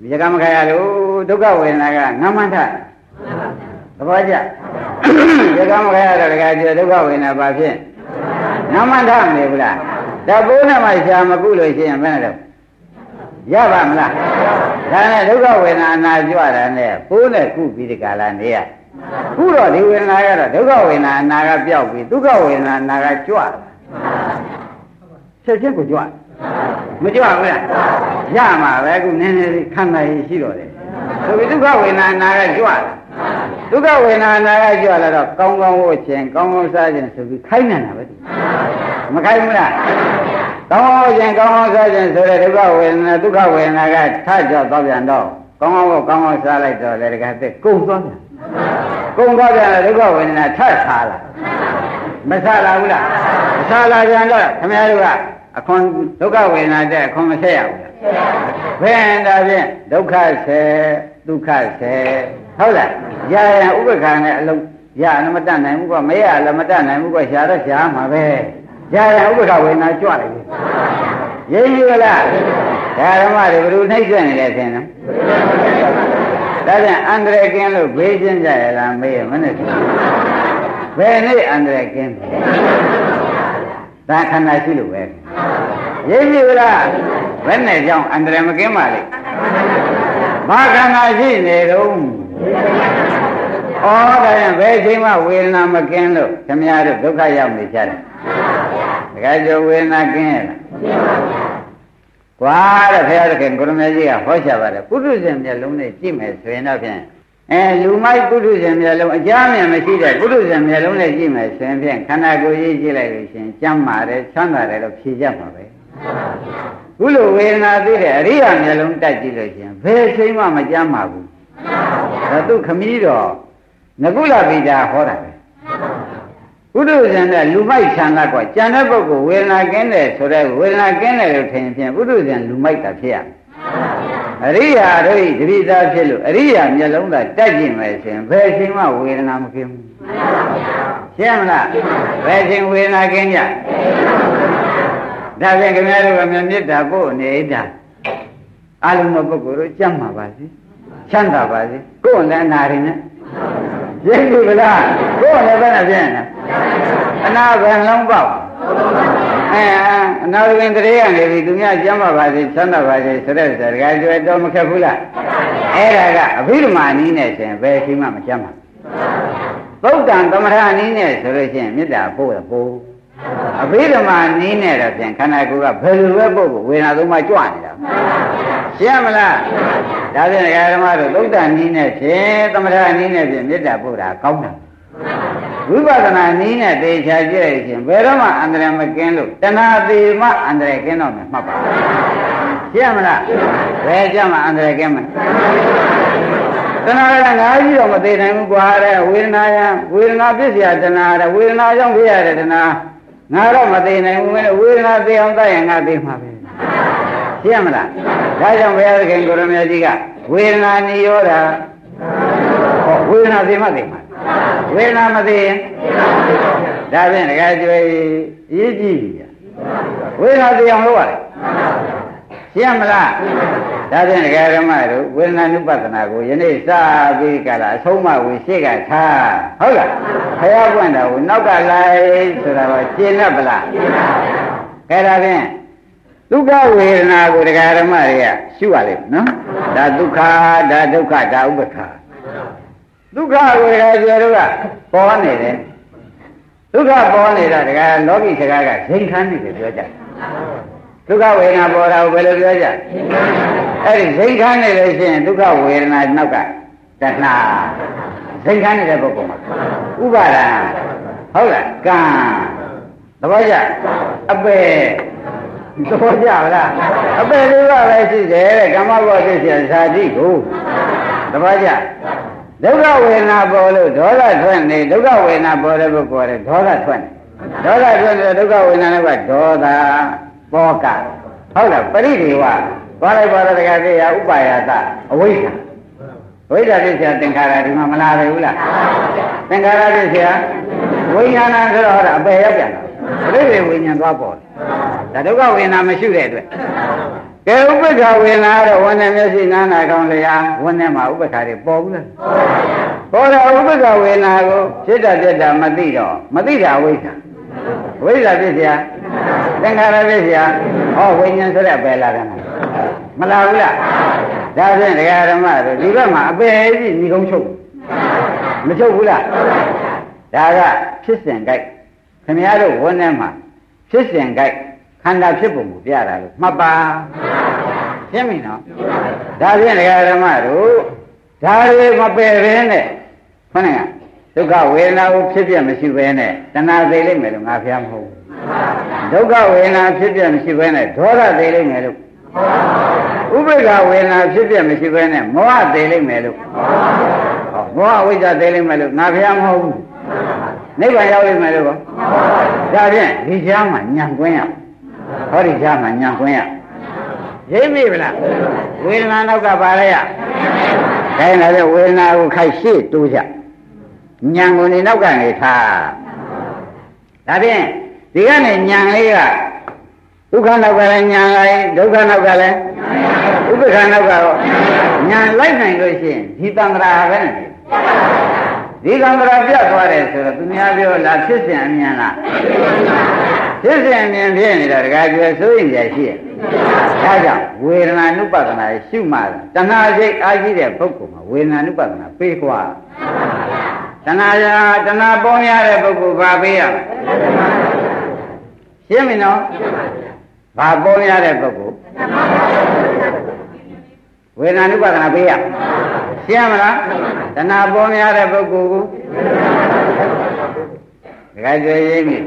ဒီကမခက်ရလို့ဒုက္ခဝေဒနာကငမန်းထသဘောကျဒီကမခက်ရတော့တခါကျေဒုက္ခဝေဒနာဘာဖြစ်ငမန်းထမနေဘူးလားဒါပိုးနဲ့မှရှာမကုလို့ရှိရင်ဘယ်နဲ့တော့ ရပါမလားဒါနဲ့ဒုက္ခဝေဒနာအနာကြွတာနဲ့ပိုးနဲ့ကုပြီးဒီကလာနေရခုတော့ဒီဝေဒနာကတော့ဒုက္ခဝေဒနာအနာကပျောက်ပြီးဒုက္ခဝေဒနာအနာကကြွတာချက်ချင်းကိုကြွမကြွဘူးလားရမှာပဲခုနည်းနည်းလေးခန္ဓာရည်ရှိတော့တယ် ဆိုပြီးဒုက္ခဝေဒနာအနာကကြွတာဒုက္ခဝေဒနာအနာကကြွလာတော့ကောင်းကောင်းဝတ်ခြင်းကောင်းကောင်းစားခြင်းဆိုပြီးခိုင်းနေတာပဲမခိုင်းဘူးလားကောင်းကောင်းခြင်းကောင်းကောင်းစားခြင်းဆိုတဲ့ဒုက္ခဝေဒနာဒုက္ခဝေဒနာကထကြောက်တော့ပြန်တော့ကောင်းကောင်းကောင်းကောင်းစားလိုက်တော့လေတကယ်သက်ကုန်သွားပြန်ကုန်သွားပြန်ဒုက္ခဝေဒနာထဆာလာမဆာလာဘူးလားမဆာလာပြန်တော့ခင်ဗျားတို့ကအခွန်ဒုက္ခဝေဒနာတဲ့အခွန်မဆက်ရဘူးလား ဘယ်ဒါဖြင့်ဒုက္ခဆက်ဒုက္ခဆက်ဟုတ်လားရာရန်ဥပ္ပခါနဲ့အလုံးရအနမတတ်နိုင်ဘူးကမရလည်းမတတ်နိုင်ဘူးကရှာတော့ရှာမှာပဲရာရန်ဥပ္ပခဝေဒနာကြွလိုက်ပြီရိပ်ပြီလားဓမ္မတွေဘယ်လိုနှိမ့်ဆက်နေလဲထင်နော်ဒါပြန်အန္တရာယ်ကင်းလို့ဘေးချင်းကြရလားမေးရမနဲ့ဘယ်နေ့အန္တရာယ်ကင်းဒါခန္ဓာရှိလို့ပဲရိပ်ပြီလား ဘယ်နဲ့ကြောင့်အန္တရာယ်မကင်းပါလိမ့်ဘာခန္ဓာရှိနေတော့ဩဒါရင်ဘယ်အချိန်မှဝေဒနာမကင်းလို့ခင်ဗျားတို့ဒုက္ခရောက်နေကြတယ်တခါကျော်ဝေဒနာကင်းရလားကွာတဲ့ဘုရားသခင်ကိုရမကြီးကဟောချပါတယ်ပုထုဇဉ်မျက်လုံးနဲ့ကြည့်မယ်ဆိုရင်တော့ဖြင့်အဲလူမိုက်ပုထုဇဉ်မျက်လုံးအကြမ်းမြန်မရှိတဲ့ပုထုဇဉ်မျက်လုံးနဲ့ကြည့်မယ်ဆိုရင်ဖြင့်ခန္ဓာကိုယ်ကြီးကြည့်လိုက်လို့ရှင်ကျမ်းမာတယ်ချမ်းသာတယ်လို့ဖြေကြမှာပဲ ခုလိုဝေဒနာသိတဲ့အရိယာမျက်လုံးတက်ကြည့်လို့ရှင်ဘယ်ချိန်မှမကြမ်းမာဘူးဒါသူခမည်းတော်ငကုလပိတာဟောတာပဲဘုဒ္ဓဇန်တဲ့လူမိုက်ဆန္ဒကကြံတဲ့ပုဂ္ဂိုလ်ဝေဒနာကင်းတယ်ဆိုတဲ့ဝေဒနာကင်းတယ်လို့ထင်ဖြင့်ဘုဒ္ဓဇန်လူမိုက်တာဖြစ်ရအရိယာတို့ဤတတိသားဖြစ်လို့အရိယာမျက်လုံးသာတက်ကြည့်မယ်ဆိုရင်ဘယ်ချိန်မှဝေဒနာမကင်းဘူးရှင်းမလားဘယ်ချိန်ဝေဒနာကင်းကြ ဒါဖြင့်ခင်ဗျားတို့ကမြတ်တာကိုနေတာအလုံးစုံပုဂ္ဂိုလ်တို့ကြမ်းမှာပါစေချမ်းသာပါစေကိုယ်လည်းအနာရင်နဲ့ရိပ်ပြီလားကိုယ်လည်းဘယ်နဲ့ပြင်းလဲအနာဘယ်လုံးပေါက်အဲအနာဝင်တရေကနေပြီသူများကျမ်းပါပါစေချမ်းသာပါစေဆိုတဲ့စကားကြွယ်တော့မခက်ဘူးလားအဲ့ဒါကအဘိဓမ္မာနည်းနဲ့ရှင်ဘယ်ရှိမှမကျမ်းပါသုတ်တံသမထနည်းနဲ့ဆိုလို့ရှိရင်မေတ္တာပို့ရပို့ အဘိဓမ္မာနည်းနဲ့တော့ပြန်ခန္ဓာကိုယ်ကဘယ်လိုပဲပို့ဖို့ဝေဒနာသုံးပါးကြွနေတာ ရှင်းမလားဒါဖြင့်ဓမ္မတို့သုဒ္ဓနည်းနဲ့ဖြင့်သမထနည်းနဲ့ဖြင့်မေတ္တာပို့တာကောင်းတယ်ဝိပဿနာနည်းနဲ့သေချာကြည့်လိုက်ခြင်းဘယ်တော့မှအန္တရာယ်မကင်းလို့တဏှာသေးမှအန္တရာယ်ကင်းတော့မယ်မှတ်ပါရှင်းမလားဘယ်ကြမှာအန္တရာယ်ကင်းမလဲတဏှာကငါးကြီးတော့မသေးနိုင်ဘူးကွာတဲ့ဝေဒနာယဝေဒနာဖြစ်เสียတဏှာတဲ့ဝေဒနာကြောင့်ဖြစ်ရတဲ့တဏှာ ငါတော့မသေးနိုင်ဘူးလေဝေဒနာသိအောင်တတ်ရင်ငါသိမှာပဲရှင်းမလားဒါကြောင့်ဘုရားသခင်ကိုရမကြီးကဝေဒနာနိရောဓဟောဝေဒနာသိမှသိမှာဝေဒနာမသိရင်ဒါဖြင့်တကယ်ကျွေးရေးကြည့်ပြီဝေဒနာသိအောင်လုပ်ရတယ် ရှင်းမလားဒါဖြင့်ဒကာဓမ္မတို့ဝေဒနာနုပဒနာကိုယနေ့စပြီးကြလားအဆုံးမဝေရှိကထားဟုတ်လားဖယားပွင့်တော်ကိုနောက်ကလိုက်ဆိုတာတော့ရှင်းတ်ပလားရှင်းပါဘူးခဲဒါဖြင့်ဒုက္ခဝေဒနာကိုဒကာဓမ္မတွေကရှုရလိမ့်မယ်နော်ဒါဒုက္ခဒါဒုက္ခဒါဥပ္ပခာဒုက္ခဝေဒနာကျေတို့ကပေါ်နေတယ်ဒုက္ခပေါ်နေတာဒကာလောကီစကားကဇိမ်ခန်းနေတယ်ပြောကြတယ် ဒုက္ခဝေဒနာပေါ်တာကိုဘယ်လိုပြောကြအဲ့ဒီဇိမ်ခန်းနေလို့ရှိရင်ဒုက္ခဝေဒနာနောက်ကတဏှာဇိမ်ခန်းနေတဲ့ပုဂ္ဂိုလ်မှာဥပါဒံဟုတ်လားကံသဘောကျအပေသဘောကျလားအပေလေးပါပဲရှိတယ်တဲ့ကမ္မဘောသိစီဇာတိကိုသဘောကျဒုက္ခဝေဒနာပေါ်လို့ဒေါသထွက်နေဒုက္ခဝေဒနာပေါ်တဲ့ပုဂ္ဂိုလ်ကဒေါသထွက်နေဒေါသထွက်နေဒုက္ခဝေဒနာကဒေါသ သောကဟုတ်လားပရိဒေဝသွားလိုက်ပါတော့တရားသေးရဥပါယသအဝိဇ္ဇာဝိဇ္ဇာပြည့်စရာသင်္ခါရဒီမှာမလာပဲဘူးလားသင်္ခါရပြည့်စရာဝိညာဏဆိုတော့ဟောတာအပယ်ရောက်ပြန်တာပရိဒေဝိညာဉ်သွားပေါ်တယ်ဒါဒုက္ခဝေဒနာမရှိတဲ့အတွက်ကဲဥပ္ပခဝေနာတော့ဝန်းနဲ့မျက်စိနားနာကောင်းလျာဝန်းနဲ့မှာဥပ္ပခတွေပေါ်ဘူးလားပေါ်တယ်ဥပ္ပခဝေနာကိုဖြစ်တာပြက်တာမသိတော့မသိတာဝိဇ္ဇာဝိဇ္ဇာဖြစ်စရာ သင်္ခါရပစ္စယဟောဝိညာဉ်ဆိုတဲ့ပယ်လာတယ်မလားဘူးလားဒါဖြင့်တရားဓမ္မတို့ဒီဘက်မှာအပယ်ကြီးညီကုန်းချုပ်မချုပ်ဘူးလားဒါကဖြစ်စဉ်ကြိုက်ခင်ဗျားတို့ဝန်းထဲမှာဖြစ်စဉ်ကြိုက်ခန္ဓာဖြစ်ပုံကိုပြတာလို့မှတ်ပါရှင်းပြီနော်ဒါဖြင့်တရားဓမ္မတို့ဒါတွေမပယ်ဘဲနဲ့ခေါင်းကဒုက္ခဝေဒနာကိုဖြစ်ပြမရှိဘဲနဲ့တဏှာသိလိမ့်မယ်လို့ငါဖျားမဟုတ်ဘူး ဒုက္ခဝေဒနာဖြစ်ပြမရှိဘဲနဲ့ဒေါသသိလိမ့်မယ်လို့ဥပိ္ပခဝေဒနာဖြစ်ပြမရှိဘဲနဲ့မောဟသိလိမ့်မယ်လို့ဟောမောဟဝိဇ္ဇာသိလိမ့်မယ်လို့ငါဖျားမဟုတ်ဘူးနိဗ္ဗာန်ရောက်လိမ့်မယ်လို့ကောဒါဖြင့်ဒီချာမှာညံကွင်းရဟောဒီချာမှာညံကွင်းရရိပ်ပြီဗလားဝေဒနာနောက်ကပါလဲရခိုင်းတယ်ဝေဒနာကိုခိုက်ရှေ့တိုးကြညံကိုနေနောက်ကနေထားဒါဖြင့် ဒီကနေညံလေးကဒုက္ခနောက်ကလည်းညံလိုက်ဒုက္ခနောက်ကလည်းဥပ္ပခနောက်ကရောညံလိုက်နိုင်လို့ရှိရင်ဒီတံ္ဍရာပဲနဲ့ဒီကံ္ဍရာပြတ်သွားတယ်ဆိုတော့သူများပြောလားဖြစ်စဉ်အမြင်လားဖြစ်စဉ်အမြင်ဖြစ်နေတာတခါကျွယ်စိုးရင်ကြရှိရဲ့ဒါကြောင့်ဝေဒနာနုပဒနာရှုမှတဏှာစိတ်အားကြီးတဲ့ပုဂ္ဂိုလ်မှာဝေဒနာနုပဒနာပေးကွာတဏှာရာတဏှာပေါ်ရတဲ့ပုဂ္ဂိုလ်ဘာပေးရမလဲ ရှင်းပြီနော်ဘာပေါ်ရတဲ့ပုဂ္ဂိုလ်ဝေဒနာနုပါဒနာပေးရရှင်းမလားတဏှာပေါ်များတဲ့ပုဂ္ဂိုလ်ကိုဒကာကျွေးရင်းပြီ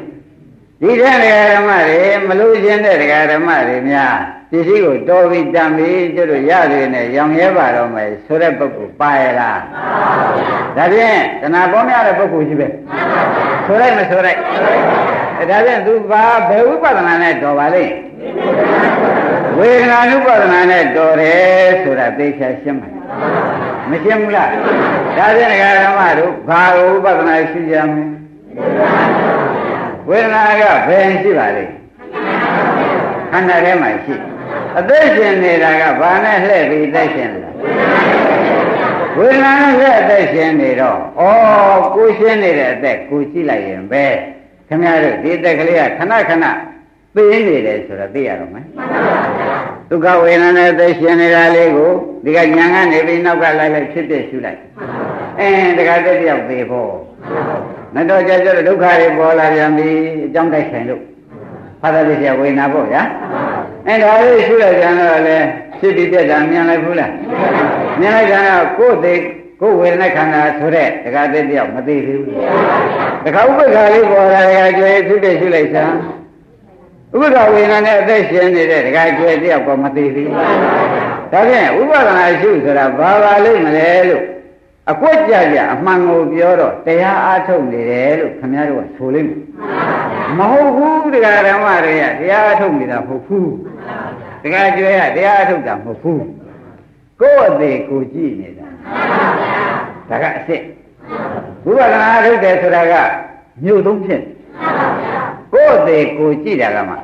ဒီတဲ့ဒကာဓမ္မတွေမလို့ရှင်းတဲ့ဒကာဓမ္မတွေများ ပစ္စည်းကိုတော်ပြီးတန်ပြီးကျတို့ရတယ်နဲ့ရောင်ရဲပါတော့မယ်ဆိုတဲ့ပုဂ္ဂိုလ်ပါရလားဒါဖြင့်တဏှာပေါ်များတဲ့ပုဂ္ဂိုလ်ရှိပဲဆိုလိုက်မဆိုလိုက်ဒါဖြင့်သူဘာဘယ်ဝိပဿနာနဲ့တော်ပါလိမ့်ဝေဒနာနုပါဒနာနဲ့တော်တယ်ဆိုတာသိချာရှင်းပါမရှင်းဘူးလားဒါဖြင့်ဒကာဓမ္မတို့ဘာကိုဥပဒနာရှိကြမလဲဝေဒနာကဘယ်ရှိပါလိမ့်ခန္ဓာထဲမှာရှိ အသက်ရှင်နေတာကဘာနဲ့လှည့်ပြီးအသက်ရှင်နေတာဝေဒနာနဲ့အသက်ရှင်နေတော့ဩကိုရှင်းနေတဲ့အသက်ကိုကြည့်လိုက်ရင်ပဲခင်ဗျားတို့ဒီအသက်ကလေးကခဏခဏသိနေတယ်ဆိုတော့သိရတော့မယ်ဒုက္ခဝေဒနာနဲ့သိရှင်နေတာလေးကိုဒီကညာကနေပြီးနောက်ကလိုက်လိုက်ဖြစ်ဖြစ်ရှုလိုက်အင်းတခါတည်းတယောက်သေးဖို့မတော်ကြကြဒုက္ခတွေပေါ်လာပြန်ပြီအကြောင်းတိုက်ဆိုင်လို့ ဖသတိပြဝေဒနာပေါ့ဗျာအဲဒါလေးရှုလိုက်ကြတော့လေဖြစ်ပြီးပြက်တာမြင်လိုက်ဘူးလားမြင်လိုက်ကြတော့ကိုယ်သိကိုယ်ဝေဒနာခန္ဓာဆိုတဲ့တခါတည်းတယောက်မသိသေးဘူးတခါဥပ္ပခါလေးပေါ်လာတခါကျွေးဖြစ်တဲ့ရှုလိုက်စမ်းဥပ္ပခဝေဒနာနဲ့အသက်ရှင်နေတဲ့တခါကျွေးတယောက်ကမသိသေးဘူးဒါဖြင့်ဥပဒနာရှုဆိုတာဘာပါလိမ့်မလဲလို့ အကွက်ကြကြအမှန်ကိုပြောတော့တရားအားထုတ်နေတယ်လို့ခင်ဗျားတို့ကဆိုလိမ့်မယ်မဟုတ်ဘူးတရားဓမ္မတွေကတရားအားထုတ်နေတာမဟုတ်ဘူးတရားကျွဲကတရားအားထုတ်တာမဟုတ်ဘူးကိုယ့်အသေးကိုကြည့်နေတာဒါကအစ်စ်ဘုရားကအားထုတ်တယ်ဆိုတာကမြို့သုံးဖြစ်ကိုယ့်အသေးကိုကြည့်တာကမှ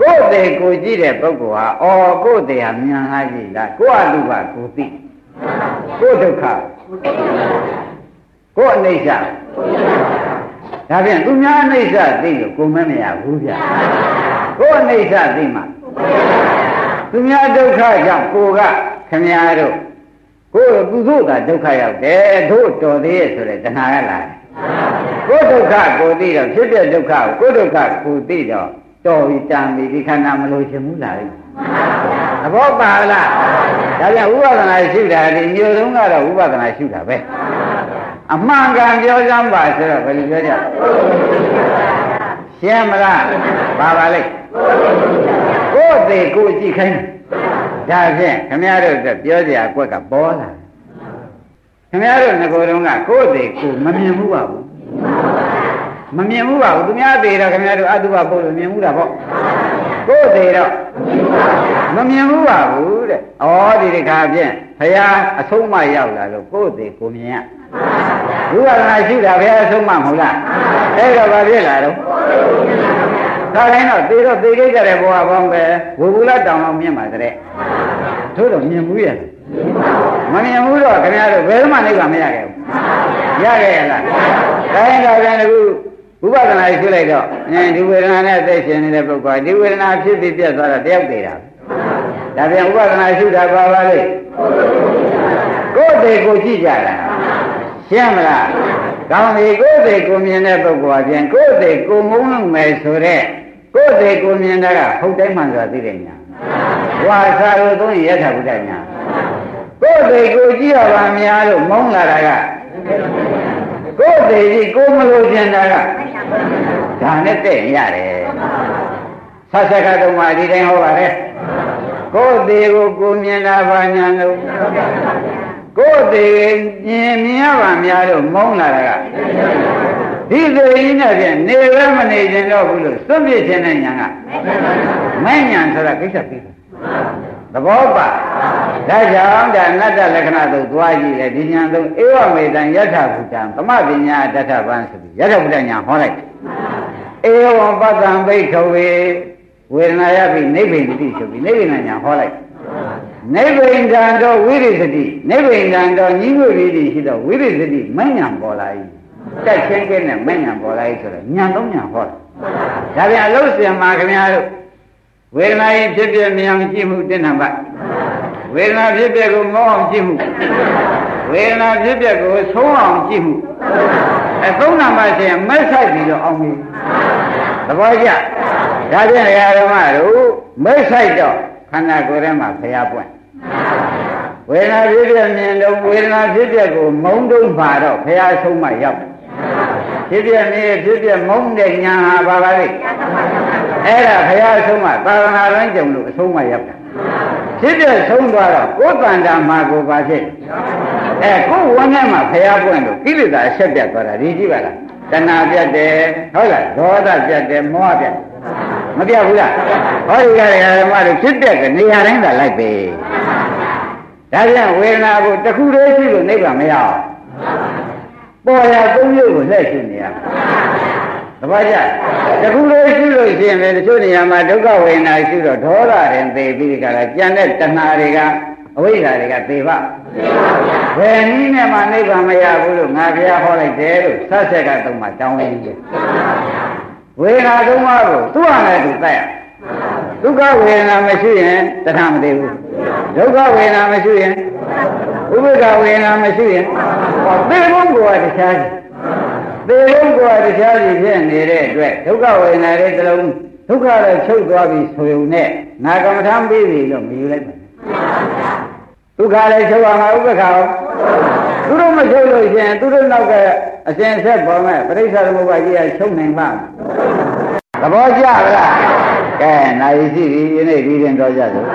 ကိုယ့်အသေးကိုကြည့်တဲ့ပုဂ္ဂိုလ်ဟာအော်ကိုယ့်အသေးဟာမြန်လာကြည့်လားကိုယ့်အလူကကိုသိ ကိုယ်ဒုက္ခကိုယ်အနိစ္စဒါဖြင့်သူများအနိစ္စသိလို့ကိုမမရဘူးဗျာကိုယ်အနိစ္စသိမှသူများဒုက္ခကြောင့်ကိုကခမရတို့ကိုယ်ကုသိုလ်ကဒုက္ခရောက်တယ်တို့တော်သေးရဲ့ဆိုတဲ့တဏှာကလာတယ်ကိုယ်ဒုက္ခကိုသိတော့ဖြစ်တဲ့ဒုက္ခကိုကိုယ်ဒုက္ခကိုသိတော့တော်ပြီတန်ပြီဒီခန္ဓာမလို့ချင်ဘူးလား သဘောပါလားဒါပြန်ဥပဒနာရှိတာဒီမျိုးတုံးကတော့ဥပဒနာရှိတာပဲအမှန်ကန်ပြောစမ်းပါဆိုတော့ဘယ်လိုပြောကြရှင်းမလားပါပါလိမ့်ကိုယ်သေးကိုယ်ကြည့်ခိုင်းဒါဖြင့်ခမရတို့ကပြောကြအကွက်ကပေါ်လာခမရတို့ငကိုယ်တုံးကကိုယ်သေးကိုမမြင်ဘူးပါဘူး မမြင်ဘူးပါဘူးသူများသေးတော့ခင်ဗျားတို့အတုပပုတ်လို့မြင်ဘူးလားပေါ့ကိုယ်သေးတော့မမြင်ဘူးပါဘူးတဲ့ဩဒီတခါဖြင့်ဘုရားအဆုံးမရောက်လာလို့ကိုယ်သေးကိုမြင်ရဘုရားကရှိတာဘုရားအဆုံးမမဟုတ်လားအဲ့တော့ဘာဖြစ်လာတော့ဒါတိုင်းတော့သေတော့သေခဲ့ကြတဲ့ဘဝပေါင်းပဲဝူဘူးလားတောင်အောင်မြင်ပါတဲ့တို့တော့မြင်ဘူးရဲ့မမြင်ဘူးတော့ခင်ဗျားတို့ဘယ်မှနိဗ္ဗာန်မရခဲ့ဘူးရခဲ့ရလားဒါရင်တော့ပြန်အခု ဥပဒနာရှိလိုက်တော့အဲဒီဝေဒနာနဲ့သိရှင်နေတဲ့ပုဂ္ဂိုလ်ဒီဝေဒနာဖြစ်ပြီးပြတ်သွားတော့တယောက်သေးတာဒါပြန်ဥပဒနာရှိတာပါပါလေကိုယ်တည်းကိုကြည့်ကြတာရှင်းမလားကောင်းပြီကိုယ်တည်းကိုမြင်တဲ့ပုဂ္ဂိုလ်အပြင်ကိုယ်တည်းကိုမုန်းလို့မယ်ဆိုတဲ့ကိုယ်တည်းကိုမြင်တာကဟုတ်တိုင်းမှန်ဆိုတာသိတယ်ညာဝါစာလို့သုံးရထဗုဒ္ဓညာကိုယ်တည်းကိုကြည့်ရပါများလို့မုန်းလာတာက ကိုယ်တည်းကြီးကိုမလို့ကျင်တာကဒါနဲ့တဲ့ရတယ်ဆက်ဆက်ကတုံးမှဒီတိုင်းဟောပါတယ်ကိုယ်တည်းကိုကိုမြင်တာဘာညာလို့ကိုယ်တည်းမြင်မြင်ရပါများလို့မုန်းလာတာကဒီလိုကြီးနဲ့ပြန်နေပဲမနေကျင်တော့ဘူးလို့သွတ်ပြခြင်းတဲ့ညာကမဲ့ညာဆိုတာကိစ္စပြီး သဘောပါဒါကြောင့်ဒါအနတ္တလက္ခဏာသို့သွားကြည့်လေဒီညာသုံးဧဝမေတံယထာဘုတံသမပညာတထဗံဆိုပြီးယထာဘုတညာဟောလိုက်ဧဝံပတ္တံဘိခဝေဝေဒနာယပိနိဗ္ဗိန္တိဆိုပြီးနိဗ္ဗိန္ဒညာဟောလိုက်နိဗ္ဗိန္ဒံတော့ဝိရိသတိနိဗ္ဗိန္ဒံတော့ညီငွေရည်ရှိတော့ဝိရိသတိမဉ္ဇဏ်ပေါ်လာ၏တက်ချင်းကဲနဲ့မဉ္ဇဏ်ပေါ်လာ၏ဆိုတော့ညာသုံးညာဟောတာဒါပြန်အလုံးစင်မှာခင်ဗျားတို့ ဝေဒနာရင်ဖြစ်ဖြစ်မြန်ကြည့်မှုတဏ္ဍပတ်ဝေဒနာဖြစ်ဖြစ်ကိုမောအောင်ကြည့်မှုဝေဒနာဖြစ်ဖြစ်ကိုဆုံးအောင်ကြည့်မှုအဲသုံးနာမှရှင်မက်ဆိုင်ပြီးတော့အောင်ပြီသဘောကျဒါဖြင့်ဓမ္မတို့မက်ဆိုင်တော့ခန္ဓာကိုယ်ထဲမှာဖျားပွင့်ဝေဒနာဖြစ်ဖြစ်မြင်တော့ဝေဒနာဖြစ်ဖြစ်ကိုမုံတုံးပါတော့ဖျားဆုံးမှရောက်ဖြစ်ဖြစ်နေဖြစ်ဖြစ်မုံတဲ့ညာဟာပါပါလိမ့် အဲ့ဒါဘုရားဆုံးမသာသနာ့ရမ်းကြုံလို့အဆုံးမရောက်တာဖြစ်ဖြစ်ဆုံးသွားတော့ကိုယ်တန်တာမှာကိုပါဖြစ်အဲကိုယ်ဝန်းထဲမှာဘုရားပွင့်လို့ကိလေသာအဆက်ပြတ်သွားတာဒီကြည့်ပါလားတဏှာပြတ်တယ်ဟုတ်လားဒေါသပြတ်တယ်မောဟပြတ်မပြတ်ဘူးလားဟောဒီကရဓမ္မတို့ဖြစ်တဲ့ကနေရာတိုင်းသာလိုက်ပဲဒါပြန်ဝေဒနာကိုတခုတည်းရှိလို့နိဗ္ဗာန်မရအောင်ပေါ်ရသုံးမျိုးကိုလက်ရှိနေရ သဘောကျတခုလေးရှိလို့ရှိရင်လေတချို့နေရာမှာဒုက္ခဝေဒနာရှိတော့ဒေါသရင်သိပြီးကြလားကြံတဲ့တဏှာတွေကအဝိဇ္ဇာတွေကသိပါဘယ်နည်းနဲ့မှနိဗ္ဗာန်မရဘူးလို့ငါဘုရားဟောလိုက်တယ်လို့ဆက်ဆက်ကသုံးမှတောင်းရင်းတယ်ဝေဒနာသုံးပါးကိုသူ့ဟာနဲ့သူတတ်ရဒုက္ခဝေဒနာမရှိရင်တဏှာမသိဘူးဒုက္ခဝေဒနာမရှိရင်ဥပ္ပခဝေဒနာမရှိရင်ဟောသေဘုံကတခြား သေဘုံကတခြားစီဖြစ်နေတဲ့အတွက်ဒုက္ခဝေဒနာတွေတစ်လုံးဒုက္ခလည်းချုပ်သွားပြီဆိုရုံနဲ့ငါကမ္မထမ်းပေးပြီလို့မယူလိုက်ပါနဲ့ဒုက္ခလည်းချုပ်အောင်ဥပ္ပခါအောင်သူတို့မချုပ်လို့ရှင်သူတို့နောက်ကအရှင်ဆက်ပေါ်မဲ့ပရိစ္ဆေသမုပ္ပါကြီးကချုပ်နိုင်ပါသဘောကျလားကဲနိုင်ရှိပြီဒီနေ့ဒီရင်တော့ကြစို့